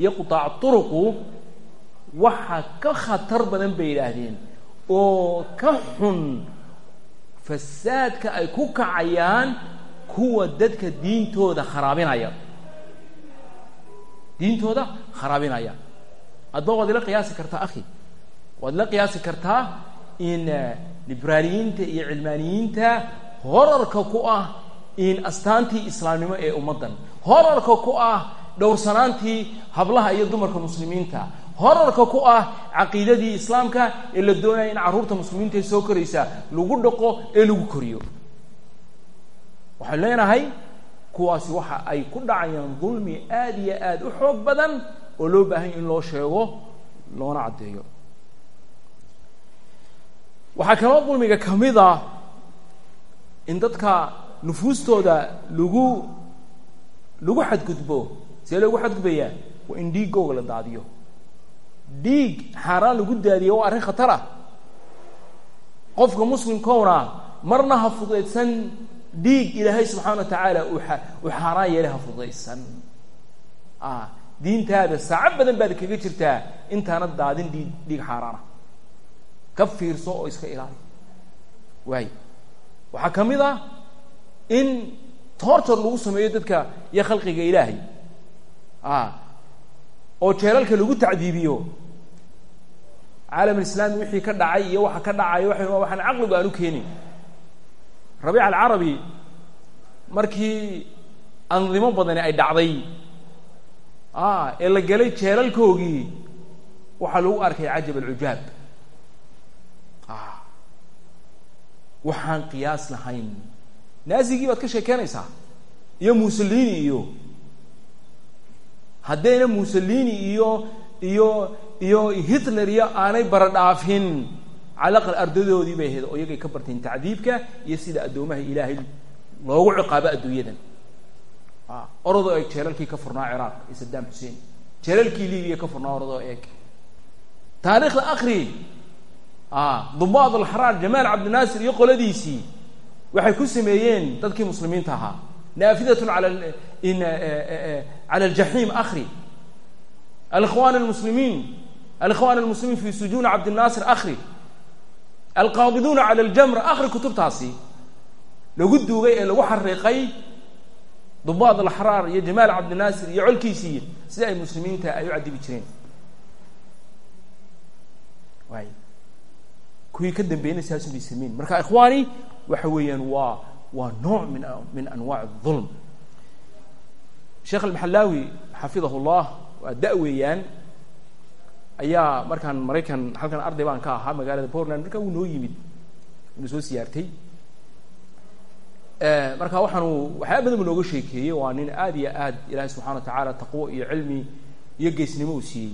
iyo qutaacu turuqu waxa ka khatar badan bay yidhaahdeen oo ka xun fasaadka ay ku kacayaan kuwa dadka diintooda kharaabinaya. Diintooda kharaabinaya. Adba waad ila qiyaasi kartaa akhi. Waad ila qiyaasi kartaa in liberaaliyiinta iyo cilmaaniyiinta horarka ku ah in astaantii islaamnimo ee ummaddan horarka ku ah dhowrsanaantii hablaha iyo dumarka muslimiinta. Horarka ku ah caqiidadii islaamka ee la doonaya in carruurta muslimiinta ee soo koraysa lagu dhaqo ee lagu koriyo. Waxaan leenahay kuwaasi waxa ay ku dhacayaan dulmi aada iyo aada u xoog badan oo loo baahanya in loo sheego loona caddeeyo. Waxaa kaloo dulmiga ka mid a in dadka nufuustooda lagu lagu xadgudbo see loogu xadgudbayaa waa in dhiigooga la daadiyo. Dhiig xaaraan lagu daadiyo waa arrin khatar ah qofka muslimkowna marna ha fudaydsan dhiig ilaahay subxaana wa tacaala uu xaaraan yeelay ha fudaysan a diintaada saaco badan baad kaga jirtaa intaana daadin dhiig dhiig xaaraana. Ka fiirso oo iska ilaali. Waay waxaa ka mid ah in toortor lagu sameeyo dadka iyo khalqiga ilaahay oo jeelalka lagu tacdiibiyo. Caalam alislaami wixii ka dhacay iyo waxa ka dhacayo waxa waxaan caqligu aan u keenin. Rabiic alcarabi markii andimo badani ay dhacday ee la gelay jeelalkoogii waxaa lagu arkay cajab alcujaab waxaan qiyaas lahayn. Naazigii baad ka sheekeynaysaa iyo mussolini iyo haddayna mussolini iyo iyo iyo hitler iyo aanay baradhaafin. Calaqal ardadoodii bay ahayd oo iyagay ka barteen tacdiibka iyo sida addoomaha ilaahay loogu ciqaabo adduunyadan. Orodoo eeg jeelalkii ka furnaa ciraaq iyo saddam xuseen jeelalkii libiya ka furnaa orodoo eeg. Taariikhda akri dubaad alxaraar jamaal cabdinaasir iyo qoladiisii. Waxay ku sameeyeen dadkii muslimiinta ahaa naafidatun ala cala aljaxiim akri alikhwan almuslimiin alikhwan almuslimiin fi sujuuni cabdinaasir akri alqaabiduuna cala aljamr akri kutubtaasi lagu duugay ee lagu xariiqay dubaad alxaraar iyo jamaal cabdinaasir iyo colkiisii sida ay muslimiinta ay u cadibi jireen kuwii ka dambeeyna saasun bay sameyn marka ikhwaani waxa weeyaan waa waa nooc min min anwaac الظulm sheekh almaxalaawi xafidahu llah waa da- weeyaan ayaa markaan maraykan halkan arday baan ka ahaa magaalada portland markaa wuu noo yimid wuna soo siyaartay marka waxaanu waxyaaba badan bu nooga sheekeeyey waa nin aad iyo aad ilaahay subxana wa tacaala taqwo iyo cilmi iyo geesnimo uu siiyey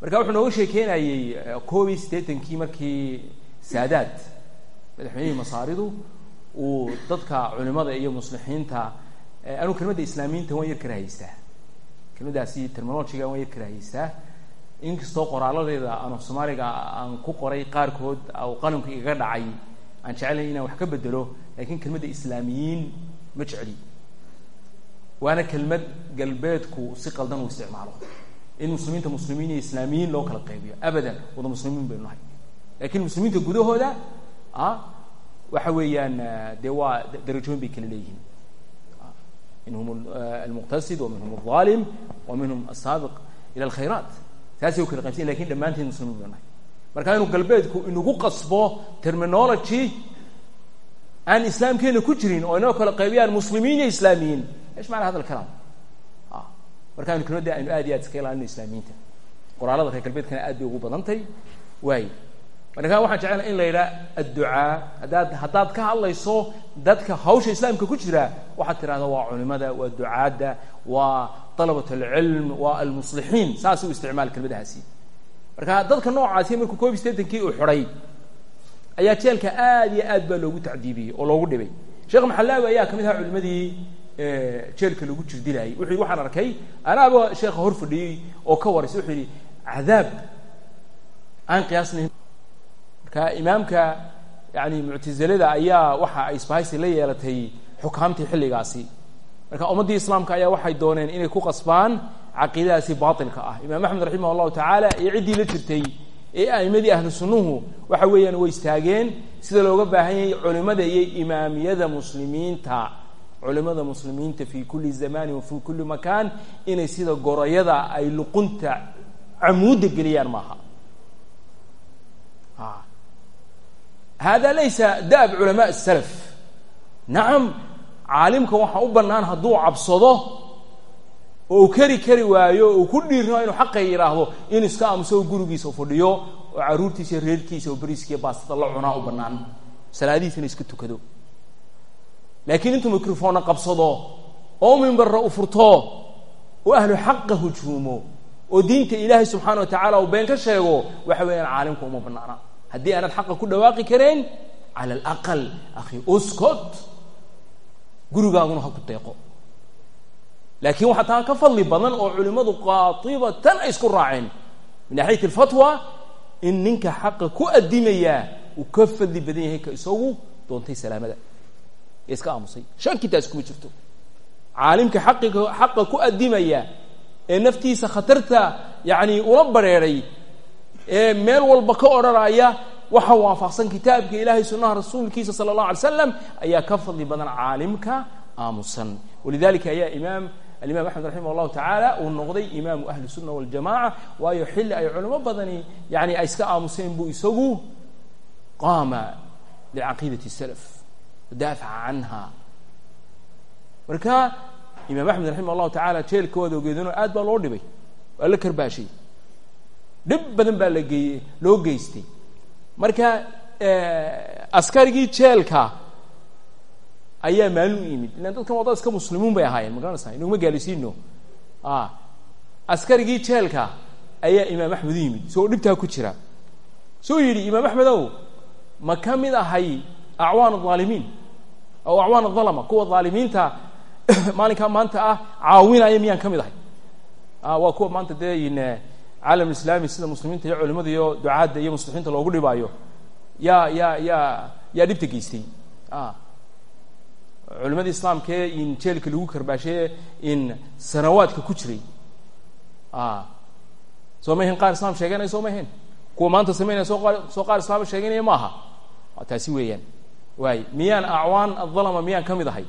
marka wuxuu nooga sheekeynayey koob iyo siddeetankii markii saadaad madaxweynihii masaaridu uu dadka culimada iyo muslixiinta anuu kelmadda islaamiyiinta waan yar kara haystaa. Kelmaddaasi terminologiga waan yar kara haystaa. Inkastoo qoraaladeeda aan af soomaaliga aan ku qoray qaarkood u qalamka igaga dhacay aan jeclay inaan wax ka bedelo laakiin kelmadda islaamiyiin ma jecli. Waana kelmad galbeedku si qaldan uu isticmaalo. In muslimiinta muslimiin iyo islaamiyiin loo kala qaybiyo. Abadan wada muslimiin baynu nahay. Lakin muslimiinta gudahooda a waxa weeyaan dee waa darajooyin bay kala leeyihiin. Minhum almuqtasid wa minhum alظalim wa minhum asaabiq ila alkhayraat taasay u kala qaybsan laakiin dhammaanteed muslimiin marka inuu galbeedku inagu qasbo terminology aan islaamkeena ku jirin oo inoo kala qaybiyaan muslimiin iyo islaamiyiin esh macna hada alkalaam marka aynu kelmadda aynu aad iyo aad iska ilaalino islaamiyiinta. Qoraalada reer galbeedkana aad marka waxaan jecelaha in la yidhaha adducaa. Haddaad haddaad ka hadlayso dadka hawsha islaamka ku jira waxaad tidhahdaa waa culimada waa ducaadda waa dalabat alcilm waa almuslixiin. Saas u isticmaal kelmadahaasi marka dadka noocaasi markuu koob iyo sideetankii uu xidhay ayaa jeelka aad iyo aad baa loogu tacdiibiyey oo loogu dhibay. Sheekh maxalaawi ayaa ka mid ahaa culimadii jeelka lagu jirdilayay wuxuu yidhi waxaan arkay anaaba sheekha hor fadhiyey oo ka waraysa wuxuu yidhi cadaab aan qiyaasnayn marka imaamka yani muctazilada ayaa waxa ay isbahaysi la yeelatay xukaamtii xilligaasi. Marka ummaddii islaamka ayaa waxay dooneen inay ku qasbaan caqiidadaasi baatilka ah. Imaam axmed raximah allahu tacaala iyo ciddii la jirtay ee a'imadii ahlu sunnuhu waxa weeyaan way istaageen sida looga baahan yahay culimada iyo imaamiyada muslimiinta. Culimada muslimiinta fi kuli zamani wa fi kuli makan inay sida gorayada ay luqunta camuudda geliyaan maaha hada laysa da'b culamaa salaf nacam caalimka waxaa u bannaan hadduu cabsado oo uu keri kari waayo uu ku dhiirno inuu xaqa yidhaahdo in iska aamuso gurigiisa fadhiyo oo carruurtiisa reerkiisa oo beriiskiiyo baastada la cunaa u bannaan salaadihiisana iska tukado laakiin intuu microfoonna qabsado oo mimbarra u furto oo ahlu xaqa hujuumo oo diinta ilaahay subxaana wa tacaala uu been ka sheego waxa weeyaan caalimka uma bannaana haddii aanad xaqa ku dhawaaqi karayn cala alaqal akhi uskot gurigaaguna ha ku deeqo laakiin waxaa taa ka fadli badan oo culimmadu qaatibatan ay isku raaceen. Min naxiyat alfatwa in ninka xaqa ku addimayaa uu ka fadli badan yahay ka isagu doontay salaamada. Ee iska aamusay. Shankitaas kuma jirto. Caalimka xaqiga xaqa ku addimaya ee naftiisa khatarta yacni ula bareeray ee meel walba ka odhanaya waxa waafaqsan kitaabka ilaahay sunnaha rasuulkiisa sala allahu alay slam ayaa ka fadli badan caalimka aamusan. Walidalika ayaa imaam alimaam axmed raximah allahu tacaala uu noqday imaamu ahli sunna waljamaca waayo xilli ay culimo badani yani ay iska aamuseen buu isagu qaama licaqiidati salaf daafaca canha. Marka imaam axmed raximah allahu tacaala jeelkooda ogeedano aad baa loo dhibay waa la karbaashay dhib badan baa la geeye loo geystay. Marka askarigii jeelka ayaa maalin u yimid. Ilan dadkan waa iska muslimuun bay ahaayeen ma garanaysaa inaguma gaalisiino? Askarigii jeelka ayaa imaam axmed u yimid. Isagoo dhibtaa ku jira. Soo yidhi imaam axmedow ma ka mid ahay acwaan aalimiin aw acwaan adalama kuwa aalimiinta maalinkaa maanta ah caawinaya miyaan ka mid ahay? Waa kuwa maanta dee caalam islaami sida muslimiinta iyo culimada iyo ducaadda iyo muslixiinta loogu dhibaayo yaa yaa yaa yaa dhibta geystay. Culimadii islaamkaee in jeelka lagu karbaashee in sanawaadka ku jiray. Soo ma qaar islaam sheeganaya soo ma kuwa maanta samaynaya soo qaar soo qaar islaam sheeganaya maaha taasi weeyaan. Waay miyaan acwaan adalama miyaan ka mid ahay?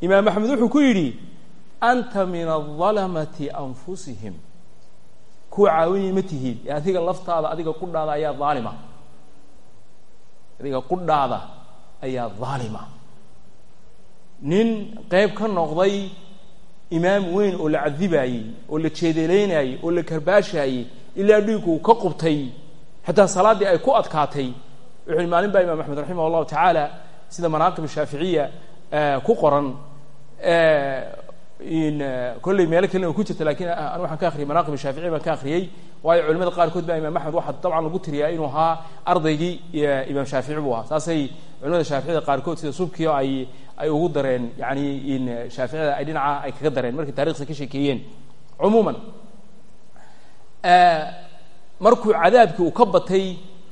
Imaam axmed wuxuu ku yidhi anta min adhalamati anfusihim kuwa caawinaya ma tihiid ee adiga laftaada adiga qudhaada ayaa dhaalima adiga qudhaada ayaa dhaalima nin qeyb ka noqday imaam weyn oo la cadibaayey oo la jeedeleynayey oo la karbaashaayey ilaa dhiigku uu ka qubtay xataa salaaddii ay ku adkaatay wuxu uhi maalin baa imaam axmed raximah allahu tacaala sida manaaqib shaaficiya ku qoran kolley meelo kalena ku jirta laakiin an waxaan ka akriyay manaaqib shaafici baan ka akriyey waayo culimada qaarkood baa imaam axmed waxaa dabcan lagu tiriyaa inuu ahaa ardaygii imaam shaafici buu ahaa. Saasay culimada shaaficida qaarkood sida subkio ay ay ugu dareen yani shaaficida ay dhinaca ay kaga dareen markay taarikhda ka sheekeeyeen. Cumuuman markuu cadaabkii uu ka batay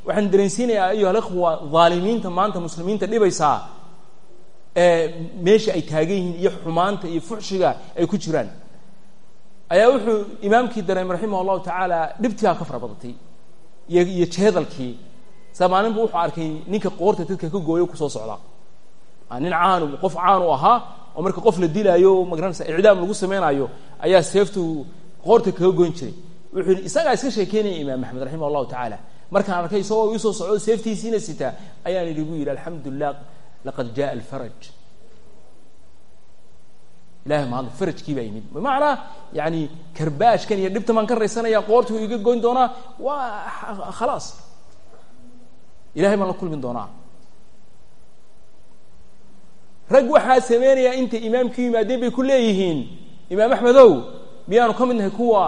waxaan dareensiinayaa ayuha alikhwa dhaalimiinta maanta muslimiinta dhibaysaa meesha ay taagan yihiin iyo xumaanta iyo fuxshiga ay ku jiraan. Ayaa wuxuu imaamkii dareemay raximah tacaala dhibtigaa ka fara badatay iyo iyo jeedalkii. Sa maalinba wuxuu arkay ninka qoorta dadka ka gooyo ku soo socda. Nin caanu qof caan u ahaa oo marka qof la dilaayo magaranaysa icdaam lagu sameynaayo ayaa seeftu qoorta kaga goyn jiray. Wuxuu yihi isagaa iska sheekeynaya imaam axmed raximah allahu tacaala. Markaan arkay isagoo iisoo socdo seeftiisiina sitaa ayaan idhi bu yidhi alxamdulilah laqad jaa alfaraj ilahay mahadle farajkii baa yimid bimacnaa yani karbaashkan iyo dhibta maan ka raysanaya qoortuu iga goyn doonaa waa khalaas ilahay baan la kulmin doonaa rag waxaa sameynaya intay imaamkii yimaadeen bay ku leeyihiin imaam axmedow miyaanu ka mid nahay kuwa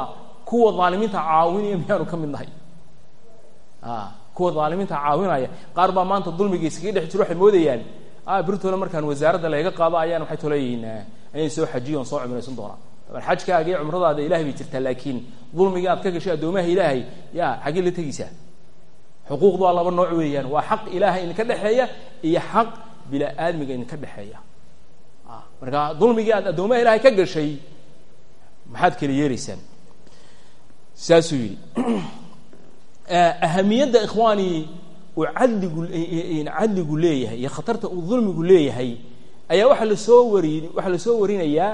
kuwa dhaalimiinta caawinaya miyaanu ka mid nahay kuwa dhaalimiinta caawinaya qaar baa maanta dulmiga iskaga dhex jiro waxay moodayaan birtooda markaan wasaaradda layga qaado ayaan waxay toleeyihiin inay soo xajiyo soo cumraysan doonaa. Daban xajkaaga cumradaada ilahay bay jirtaa laakiin dulmiga aad ka gashay addoomaha ilaahay ya xaggee la tegeysaa xuquuqdu waa laba nooc weeyaan. Waa xaq ilaahay idinka dhexeeya iyo xaq bila aadmiga idinka dhexeeya. Marka dulmigii aad addoomaha ilaahay ka gashay maxaad kala yeelaysaan saasuu yidhi. Ahamiyadda ikhwaani uu cadligu cadligu leeyahay iyo khatarta uu dulmigu leeyahay ayaa waxaa la soo wari waxaa la soo warinayaa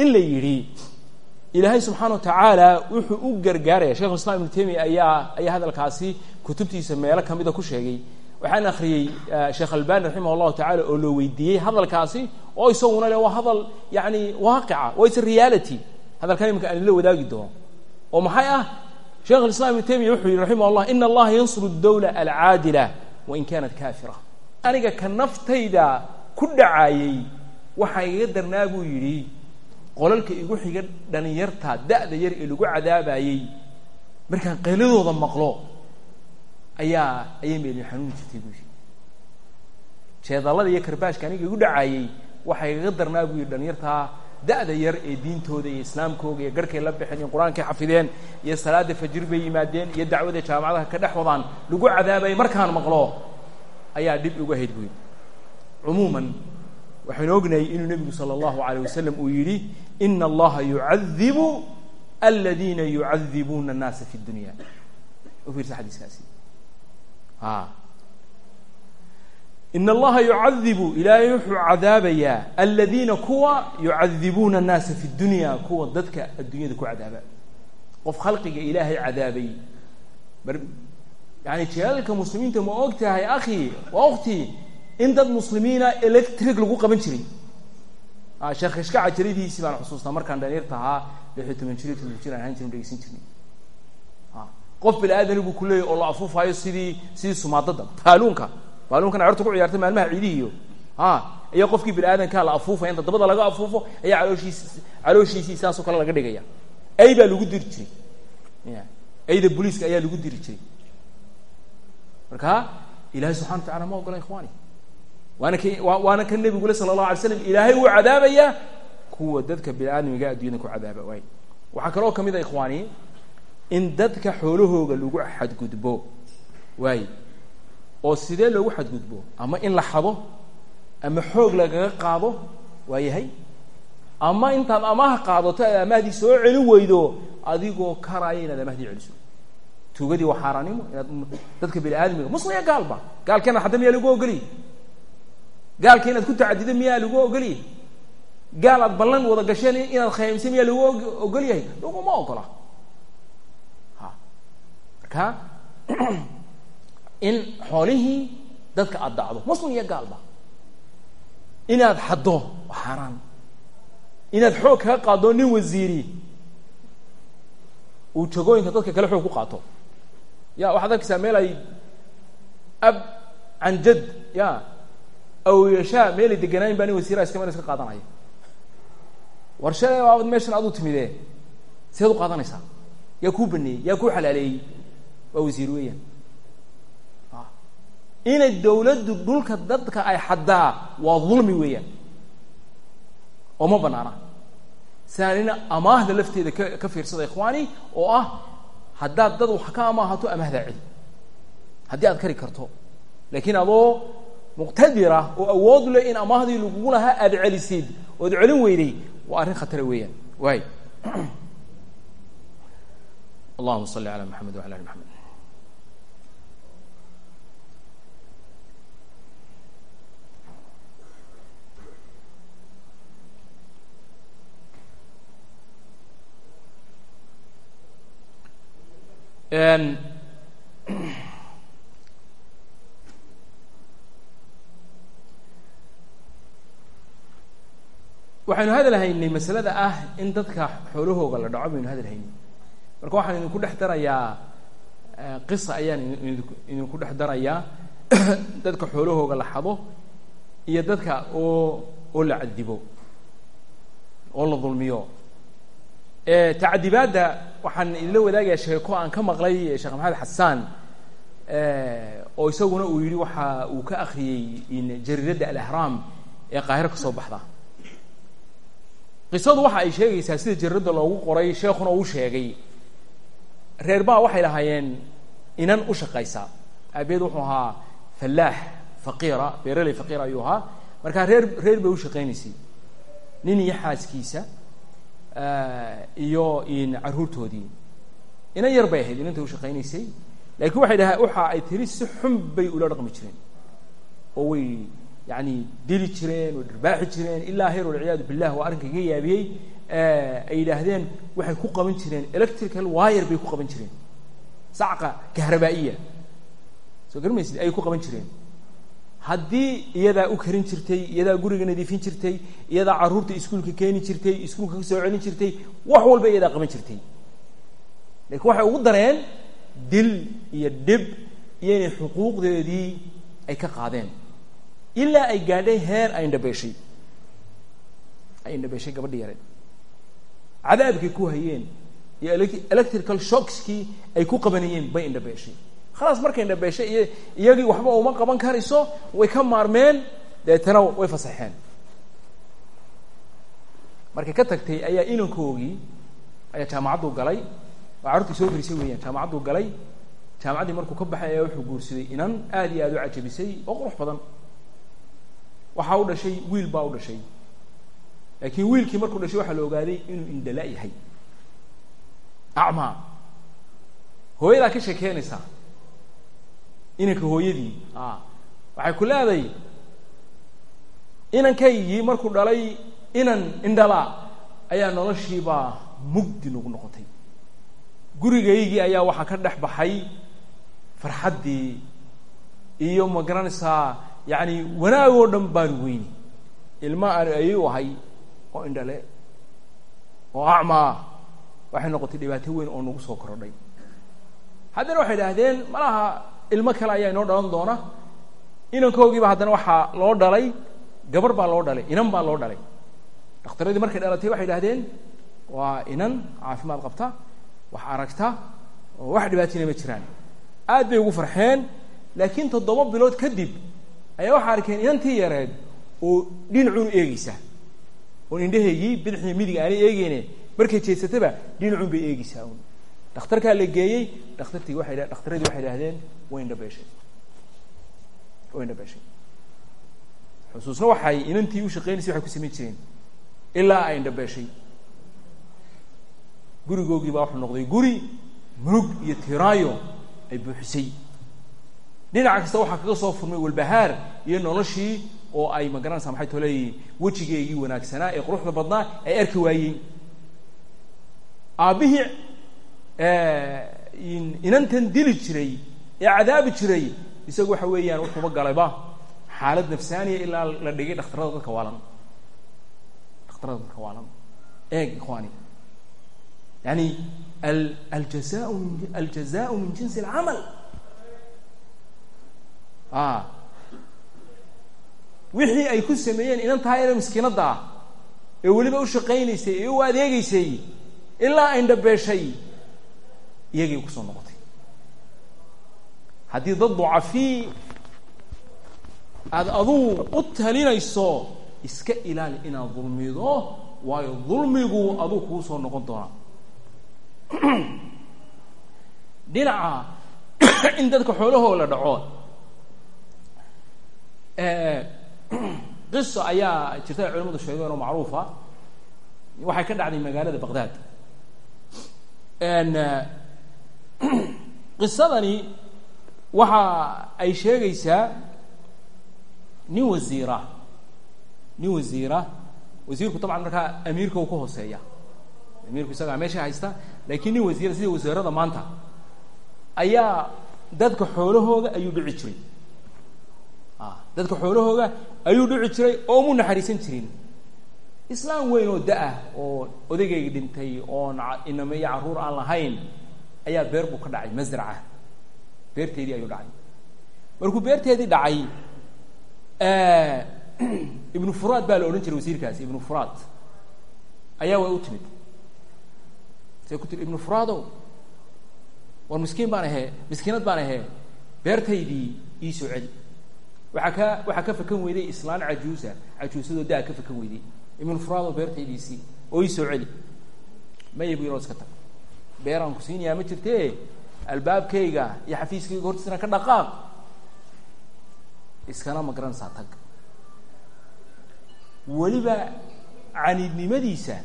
in la yidhi ilaahay subxaana wa tacaala wuxuu u gargaaraya. Shekhu islam ibnu temiya ayaa ayaa hadalkaasi kutubtiisa meelo kamida ku sheegay. Waxaan akriyey sheekh albani raximah allahu tacala oo loo weydiiyey hadalkaasi oo isaguna le waa hadal yani waaqica waa is reality. Hadalkan imanka aan la wadaagi doono. Oo maxay ah sheekh islam ibnu temiya wuxuu yihi raximah llah ina allaha yansuru dawla alcaadila wain kanat kafira aniga ka naftayda ku dhacaayey waxaa igaga darnaa buu yidhi qolalka igu xiga dhalinyarta da-da yar ee lagu cadaabayey markaan qayladooda maqlo ayaa ayay meelin xanuuni jirtay buu yidhi. Jeedallada iyo karbaashka aniga igu dhacaayey waxaa igaga darnaa buu yidhi dhalinyartaa da-da yar ee diintooda iyo islaamkooga iyo garhkay la baxeen iyo qur'aankay xafideen iyo salaada fajir bay yimaadeen iyo dacwada jaamacadaha ka dhex wadaan lagu cadaabayay markaan maqlo ayaa dhib uga hayd buu yidhi cumuuman waxaynu ognahay inuu nebigu sala allahu alayh wasalam uu yidhi ina allaha yucadibu aladiina yucadibuuna annaasa fi dunya. U fiirsa xadiiskaasi a ina allaha yucadibu ilaahay wuxuu cadaabayaa aladiina kuwa yucadibuuna annaasa fi dunya kuwa dadka adduunyada ku cadaaba qof khalqiga ilaahay cadaabay bar yani jeelalka muslimiinta ma og tahay akhi waa okti in dad muslimiina electric lagu qaban jiray sheekh kashkaca jaradiisii baan xusuustaa markaan dhalinyarta ahaa lix iyo toban jir iyo toban jir aan ahaan jirin dhegeysan jirnay qof bini aadani buu ku afuufayo sidii sidii sumaadada baaluunka baaluunkan certa ku ciyaartay maalmaha ciidihiiyo iyo qofkii bini aadankaa la afuufaya inta dabada laga afuufo ayaa calooshiis calooshiisii saasoo kale laga dhigaya. Ay baa lagu diri ayda booliiska ayaa lagu diri marka ilahay subxana wa tacala ma ogola ikhwani waana waana ka nebigule sala allahu alay ilaahay wuu cadaabayaa kuwa dadka bini aadmiga addunyada ku cadaaba waay waxaa kaloo ka mid a ikhwaani in dadka xoolahooga lagu xadgudbo waay oo sidee loogu xadgudbo? Ama in la xado ama xoog lagaga qaado? Waa yahay ama intaad amaha qaadato aad amahdii soo celi weydo adigoo karaya inaad amahdii celiso. Tuugadii waa xaaraanimo inaad dadka bini aadmiga muslim iyo gaalba gaalka xadda miyaa lagu ogoliy gaalka inaad ku tacadido miyaa lagu ogolyahay gaal aad ballan wada gasheen inaad khaymsa miyaa lagu ogol yahay laguma ogola. Ha. Marka in xoolihii dadka aad dacdo muslim iyo gaalba inaad xaddo waa xaaraan. Inaad xoog kaga qaado nin wasiiri. Uu jagooyinka dadka kale xoog ku qaato. Ya waxaad arkaysaa meel ay ab can jad ya awyashaa meelay deganaayin baa nin wasiiraha iska meel iska qaadanaya. War shalay baabad meeshan aduu timide seed u qaadanaysaa. Yaa kuu baneeyey yaa kuu xalaaleeyey. Waa wasiir weeyaan inay dawladdu dhulka dadka ay xaddaa waa dulmi weeyaan. Oo ma banaana. Saanina amaahda lafteeda ka ka fiirsada ikhwaani oo ah haddaad dad wax ka amaahato amaahdaa celi haddii aad kari karto. Laakiin adoo muqtadira oo awood leh in amaahdii lagugu lahaa aada celisid ood celin weyday waa arrin khatara weeyaan. Waay allahuma salli ala maxamed wala ali maxamed waxaynu hadal haynay masalada ah in dadka xoolahooga la dhaco baynu hadal haynay. Marka waxaan idinku dhex darayaa qisa ayaan idinku dhex darayaa dadka xoolahooga la xado iyo dadka oo oo la cadibo oo la dulmiyo tacdibaadda waxaan idinla wadaagayaa sheeko aan ka maqlay sheekh maxamed xasaan oo isaguna uu yihi waxa uu ka akriyey jariiradda alahraam ee qaahiro ka soo baxda. Qisadu waxa ay sheegaysaa sida jariradda loogu qoray sheekuna uu sheegay. Reer baa waxay lahaayeen inan u shaqaysa. Aabeed wuxuu ahaa fallaax faqiira beeraley faqiir ayuu ahaa. Markaa reer reer bay u shaqaynaysay nin iyo xaaskiisa iyo caruurtoodii. Inan yar bay ahayd inanta u shaqaynaysay. Laakiin waxay dhaha waxa ay tiri si xun bay ula dhaqmi jireen. Oo way yani dili jireen way dharbaaxi jireen. Ilaa heer walciyaadu billah waa arrinka iga yaabiyey. Ay yidhaahdeen waxay ku qaban jireen. Electrical wire bay ku qaban jireen. Sacqa kahrabaa'iya. Soo garmaysid? Ayay ku qaban jireen haddii iyadaa u karin jirtay iyadaa guriga nadiifin jirtay iyadaa carruurta iskuulka keeni jirtay iskuulka ka soo celin jirtay wax walba iyadaa qaban jirtay. Lakiin waxay ugu dareen dil iyo dhib iyo inay xuquuqdeedii ay ka qaadeen. Ilaa ay gaadhay heer ay indhabeeshay ay indhabeeshay gabadhi yareed cadaabkay ku hayeen iyo electrical shockskii ay ku qabanayeen bay indhabeeshay khalaas markay indhabeeshay iyo iyagii waxba uma qaban karayso way ka maarmeen deetana way fasaxeen markay ka tagtay ayaa inankoogii ayaa jaamacaddu galay waa carurtii soo gerisay weeyaan jaamacadduu galay jaamacaddii markuu ka baxay ayaa wuxuu guursaday inan aad iyo aad u cajabisay oo qurux badan waxaa u dhashay wiil baa u dhashay laakiin wiilkii markuu dhashay waxaa la ogaaday inuu indhala yahay acmaa hooyadaa ka sheekeynaysaa inanka hooyadii. A waxay ku leeday inankaygii markuu dhalay inan indhala ayaa noloshiibaa mugdi nagu noqotay. Gurigaygii ayaa waxaa ka dhex baxay farxaddii iyo ma garanaysaa yacni wanaag oo dhan baanu weyni. Ilma aan ayay u ahay oo indhale oo acmaa waxay noqotay dhibaato weyn oo nagu soo korodhay. Haddana waxay idhaahdeen malaha ilmo kale ayaa inoo dhalan doona. Inankoogiiba haddana waxaa loo dhalay gabar baa loo dhalay inan baa loo dhalay. Dhakhtaradii markay dhalatay waxay idhahdeen waa inan caafimaad qabta wax aragta oo wax dhibaatayna ma jiraan. Aad bay ugu farxeen laakiin toddoba bilood kadib ayaa waxaa arkeen inantii yareed oo dhinacuun eegeysa oon indhaheygii bidixii midig aanay eegeyne markay jeedsataba dhinacuun bay eegeysaa un dhakhtarkaa la geeyey dhakhtartii waay dhakhtaradii waxay idhahdeen way indhabeeshay way indhabeeshay xusuusna waxay inantii u shaqeynaysay waxay ku samayn jireen ilaa ay indhabeeshay gurigoogii baa wuxuu noqday guri murug iyo tiraayo ay buuxisay. Dhinaca kasta waxaa kaga soo furmay walbahaar iyo noloshii oo ay ma garanaysaa maxay too leeyihiin wejigeygii wanaagsanaa ee quruxda badnaa ay arki waayeen aabbihii inantan dili jiray ee cadaabi jiray isagu waxa weeyaan wuxuuba galayba xaalad nafsaaniya ilaa la dhigay dhakhtarada dadka waalan. Dhakhtarada dadka waalan. Eeg ikhwaani. Yani aljaza aljazaء min jinsi اlcamal wixii ay ku sameeyeen inantaa yare miskiinadda ah ee weliba u shaqaynaysay ee u adeegaysay ilaa indhabeeshay iyagii ku soo noqotay. Haddii dad ducafii aada aduu u talinayso iska ilaali inaad dulmido waayo dulmigu aduu kuu soo noqon doonaa. Dhinaca in dadka xoolahoo la dhaco qiso ayaa jirta ay culamadu sheegeen oo macruufa. Waxay ka dhacday magaalada baqdaad qisadani waxa ay sheegaysaa nin wasiira nin wasiira. Wasiirku dabcan markaa amiirka uu ka hooseeya. Amiirku isagaa meesha haysta laakiin nin wasiira sida wasiirada maanta ayaa dadka xoolahooda ayuu dhici jiray. Dadka xoolahooda ayuu dhici jiray oo mu naxariisan jirin. Islaam weyn oo da'ah oo odagayga dhintay oon iname iyo carruur aan lahayn ayaa beer buu ka dhacay masraca beerteedii ayuu dhacay. Markuu beerteedii dhacay ibnu furaad baa la jiray wasiirkaasi ibnu furaad. Ayaa way u timid. Say ku tiri war miskiin baan ahee miskiinad baan ahee beertaydii ii soo celi. Ka waxaa ka fakan weyday islaan cajuusa cajuusadoo daa ka fakan weyday ibnu furaado beertaydiisii oo ii soo celi. Maya iska tag beeraan ku siinayaa ma jirte albaabkayga iyo xafiiskayga hortiisna ka dhaqaaq. Iskana ma garanaysaa tag. Weliba caniidnimadiisa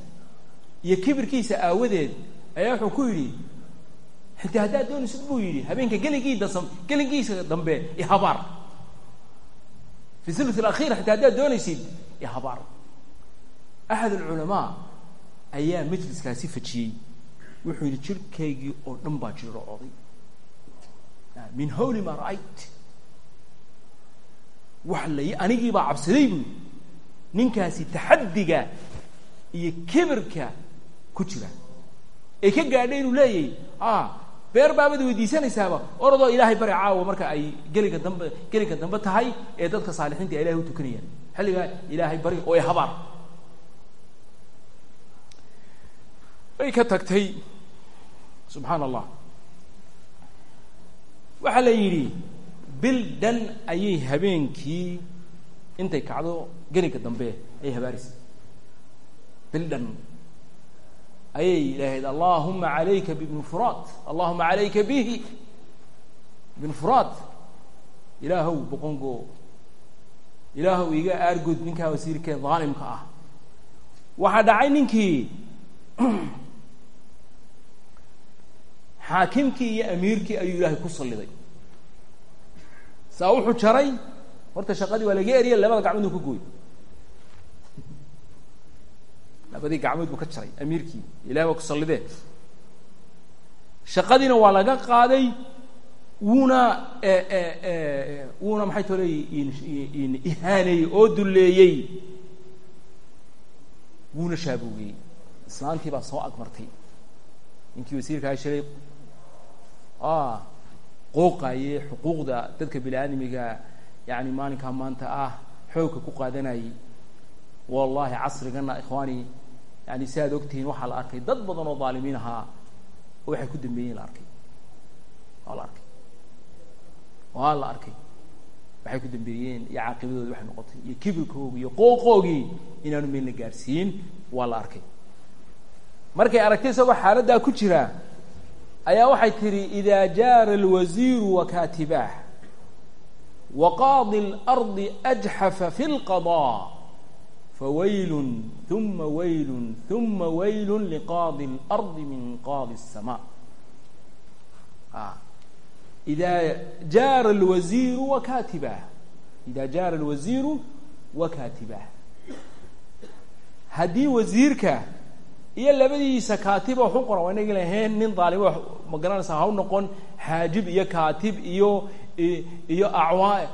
iyo kibirkiisa aawadeed ayaa wuxuu ku yidhi xitaa haddaad doonaysid buu yidhi habeenka geligii dasam gelingiisa dambe ihabaar fi thuluth alakhiir xitaa haddaad doonaysid ihabaar axad alculamaa ayaa majliskaasi fajiyey wuxuu yidhi jirhkaygii oo dhan baa jirocooday min hawli maa ra'ayt. Wax lay anigii baa cabsaday buu ninkaasi taxaddiga iyo kibirka ku jira. Ee ka gaadhay inuu leeyahy a beer baabad weydiisanaysaaba orodoo ilaahay bari caawa marka ay geliga dambe geliga dambe tahay ee dadka saalixiinta ilahay u tukanayaan. Xilligaa ilaahay bari oo habaar way ka tagtay. Subxaan allah waxaa la yidhi bil dhan ayay habeenkii intay kacdo gelinka dambe ayay habaaraysa bil dhan ayay idhaahd allahuma calayka bibni furaad allahuma calayka bihi. Ibn furaad ilaahow boqongo ilaahow iga aargud ninkaa wasiirkee daalimka ah. Waxaa dhacay ninkii xaakimkii iyo amiirkii ayuu ilaahay ku salliday. Saa wuxuu jaray horta shaqadii waa laga eriya labada gacmood uu ka gooy labadii gacmood buu ka jaray amiirkii ilahay waa ku sallidee shaqadiina waa laga qaaday wuuna wuuna maxay tole ihaaneeyey oo duleeyey wuuna shaaboogeyey islaantii baa soo agmartay ninkii wasiirkaa shalay qooqaye xuquuqda dadka bini aadamiga yani maalinkaa maanta ah xoogka ku qaadanayay wallahi casrigana ikhwaani yani si aad ogtihiin waxaa la arkay dad badan oo dhaalimiin ahaa oo waxay ku dambeeyeen la arkay. Waa la arkay. Waa la arkay. Waxay ku dambeeyeen iyo caaqibadooda waxay noqotay iyo kibirkoogii iyo qooqoogii inaanu meelna gaadhsiin waa la arkay. Markay aragtay isagoo xaaladdaa ku jira ayaa waxay tihi ida jaara alwasiiru wakatibaah waqaadi اlardi ajxafa fi اlqaضاء fawaylu uma waylu uma waylu liqaadi اlardi min qaadi الsama ida jaara alwasiiru wakatibah ida jaara alwasiiru wakatibah haddii wasiirka iyo labadiisa kaatib oo xuqora waa inagi lahayn nin daalimo ma garanaysaa ha u noqon xaajib iyo kaatib iyo iyo acwaan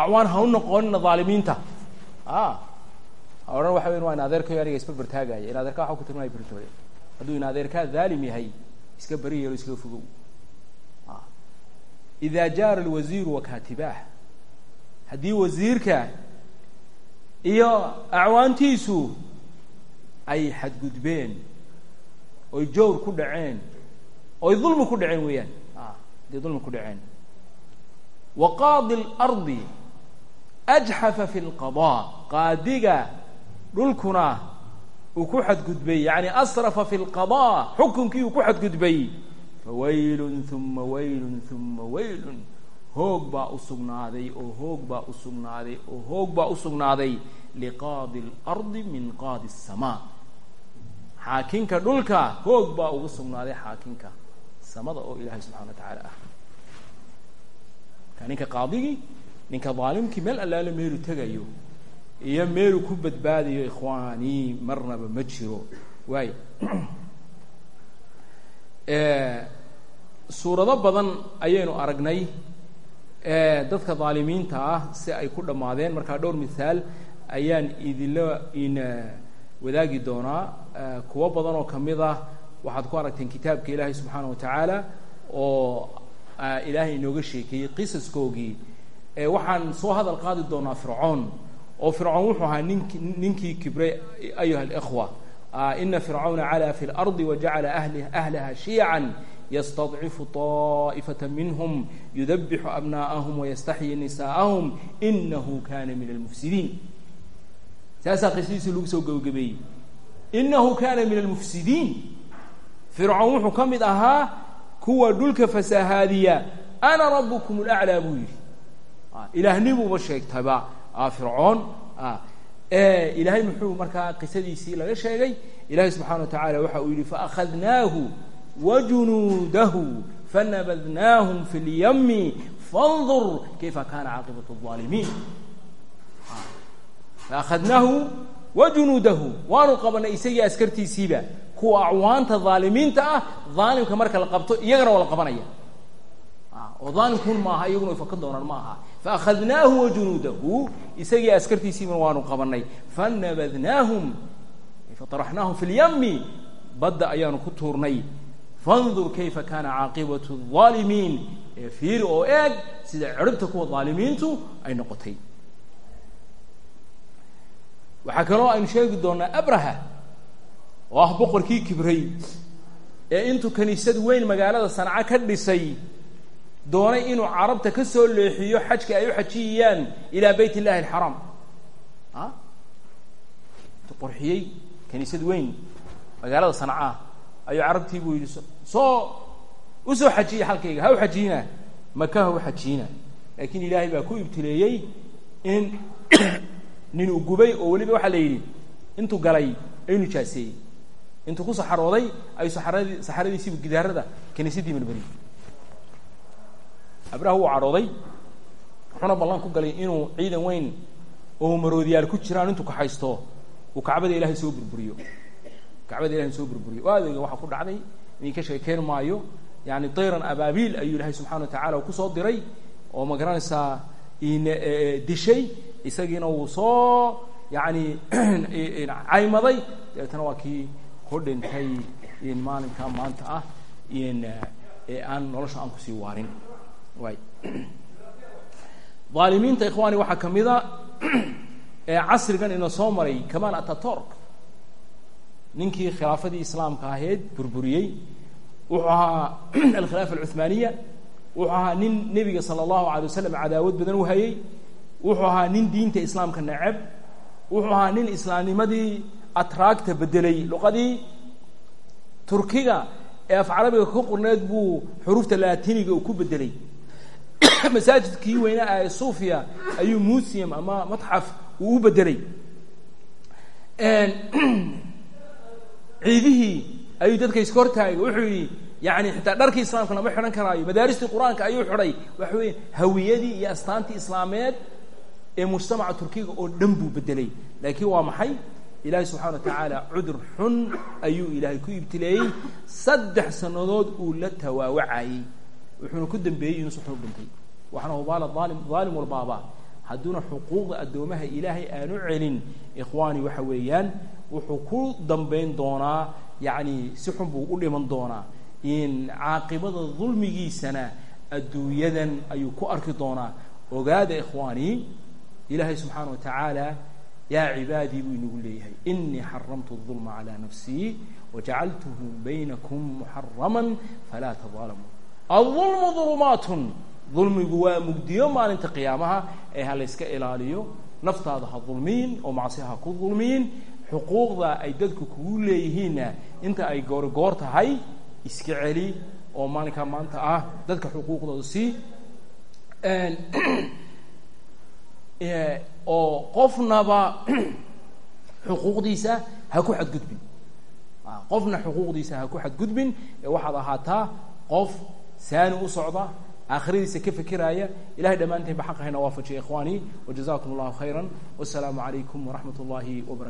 acwaan ha u noqon dhaalimiinta a odhan waxa weyn waa in adeerkayo aniga isbarbar taagaya in adeerka ku tilmaaya beritoole hadduu in adeerkaa yahay iska beri yeelo iskaga fogow. Ida jaara alwasiiru wakatibaah haddii wasiirka iyo acwaantiisu ay xadgudbeen oy jawr ku dhaceen oy dulmi ku dhaceen weeyaan haday dulmi ku dhaceen wa qaadi اlardi ajxafa fi اlqaضاء qaadiga dhulkuna uu ku xadgudbay yani asrafa fi اlqaضاء xukunkii uu ku xadgudbay fawaylu uma waylu uma waylu hoog baa u sugnaaday oo hoog baa u sugnaaday oo hoog baa u sugnaaday liqaadi اlardi min qaadi الsamaa xaakinka dhulka hoog baa ugu sugnaaday xaakinka samada oo ilaahay subxana wa tacaala ah. Ka ninka qaadigii ninka daalimkii meel allaale meelu tegayo iyo meelu ku badbaadayo ikhwaanii marnaba ma jiro. Waay suurado badan ayaynu aragnay dadka daalimiinta ah si ay ku dhammaadeen markaa dhowr mithaal ayaan idinla ina wadaagi doonaa kuwo badan oo kamid ah waxaad ku aragteen kitaabka ilaahay subxaana wa tacaala oo ilaahay inooga sheekeeyey qisaskoogii waxaan soo hadal qaadi doonaa fircoon oo fircoon wuxuu ahaa nink ninkii kibray ayuha alikhwa ina fircawna calaa fi lardi wajacala ahli ahlaha shiyacan ystadcifu طaئfaة minhm yudabixu abnaءahum wayastaxyi nisaءahum inahu kana min almufsidiin saasaa qisadiisi lagu soo gebagabeeyey inahu kaana min almufsidiin fircoon wuxuu ka mid ahaa kuwa dhulka fasaahaadiya ana rabbukum alaclaa buu yidhi ilaahnibuuba sheegtaba fircoon ilaahay muxuu markaa qisadiisii laga sheegay ilaahay subxana wa tacaala waxa uu yidhi faakhadnaahu wajunuudahu fanabadnaahum fi lyami fandur kayfa kana caaqibatu alimiin faahadnaahu فأخذناه وجنوده waanu qabanay isagii askartiisiiba kuwa acwaanta ظaalimiinta ah ظaalimka marka la qabto iyagana waa la qabanaya oo ظaalimkun maaha iyaguna way fakan doonaan ma aha فأخذنaahu وجنوudahu isagii askartiisiibana waanu qabanay فنبذناهم فطرحناهم في اليم badda ayaanu ku tuurnay fandur kayfa kana caaqibatu الظaalimiin ee fiiri oo eeg sida ciribta kuwa dhaalimiintu ay noqotay waxaa kaloo aynu sheegi doonaa abraha oo ah boqorkii kibray ee intuu kaniisad weyn magaalada sanca ka dhisay doonay inuu carabta ka soo leexiyo xajka ay u xajiyayaan ilaa beyt illahi alxaraam a intuu qorxiyey kaniisad weyn magaalada sanca ayuu carabtii buu yidhi soo u soo xajiya halkayga ha u xajiyina maka u xajiyina laakiin ilaahay baa ku ibtileeyey in nin uu gubay oo weliba waxaa la yidhi intuu galay ayuu nijaaseeyey intuu ku saxarooday ayuu saxaradii saxaradiisiibu gidaarada kaniisadii marmariyey abraha wuu cadhooday wuxuuna ballan ku galay inuu ciidan weyn oo maroodiyaal ku jiraan intuu kaxaysto uu kacbada ilaahay soo burburiyo. Kacbada ilahay soo burburiyo. O adeega waxaa ku dhacday idinka sheekeen maayo yani dayran abaabiil ayuu ilaahay subxana wa tacala ku soo diray oo ma garanaysaa in dishay isagiina wuu soo yani caymaday. Dabeetana waa kii ku dhintay in maalinkaa maanta ah ee aan nolosha aan ku sii waarin. Aalimiinta ikhwaani waxaa ka mid a ee casrigan ina soo maray kamaan atatork ninkii khilaafadii islaamka ahayd burburiyey. Wuxuu ahaa alkhilaafa alcuhmaaniya wuxuu ahaa nin nebiga sala allahu alay cadaawad badan u hayay wuxuu ahaa nin diinta islaamka neceb wuxuu ahaa nin islaamnimadii atraagta bedelay. Luqadii turkiga ee af carabiga ka qorneed buu xuruufta laatiniga uu ku bedelay. Masaajidkii weynaa ee sufia ayuu museum ama matxaf uu u bedelay. Ciidihii ayuu dadka iska hortaagay wuxuu yidhi yani xitaa dharkii islaamka lama xidhan karaayo. Madaaristii qur'aanka ayuu xidhay. Waxa weeye hawiyadii iyo astaantii islaameed ee mujtamaca turkiga oo dhan buu bedelay laakiin waa maxay? Ilaahay subxana wa tacaala cudur xun ayuu ilaahay ku ibtileeyey. Saddex sannadood uu la tawaawacayey wuxuuna ku dambeeyey inuu suxuu dhintay. Waxaana hubaala aalim aalim walbaaba hadduuna xuquuqda addoomaha ilaahay aanu celin ikhwaani waxa weeyaan wuxuu ku dambayn doonaa yacni si xun buu u dhiman doonaa in caaqibada dulmigiisana adduunyadan ayuu ku arki doonaa. Ogaada ikhwaani ilaahay subxaana wa tacaala yaa cibaadii buu inagu leeyahay inii xaramtu الظulma calى nafsii wajacaltuhu baynakum muxarama falaa tadaalamuu aلظulmu ظulumaat dulmigu waa mugdiyo maalinta qiyaamaha ee ha layska ilaaliyo naftaada ha dulmiyin oo macsi ha ku dulmiyin xuquuqda ay dadku kugu leeyihiinna inta ay goorgoor tahay iska celi oo maalinkaa maanta ah dadka xuquuqdooda sii oo qofnaba xuquuqdiisa ha ku xadgudbin. Qofna xuquuqdiisa ha ku xadgudbin. Ee waxaad ahaataa qof saani u socda aakhiradiisa ka fikiraaya ilahay dhammaanteen ba xaq hayna waafajiya ikhwaanii wajazakum allahu khayra wasalaamu calaykum waraxmat اllahi wbarakatu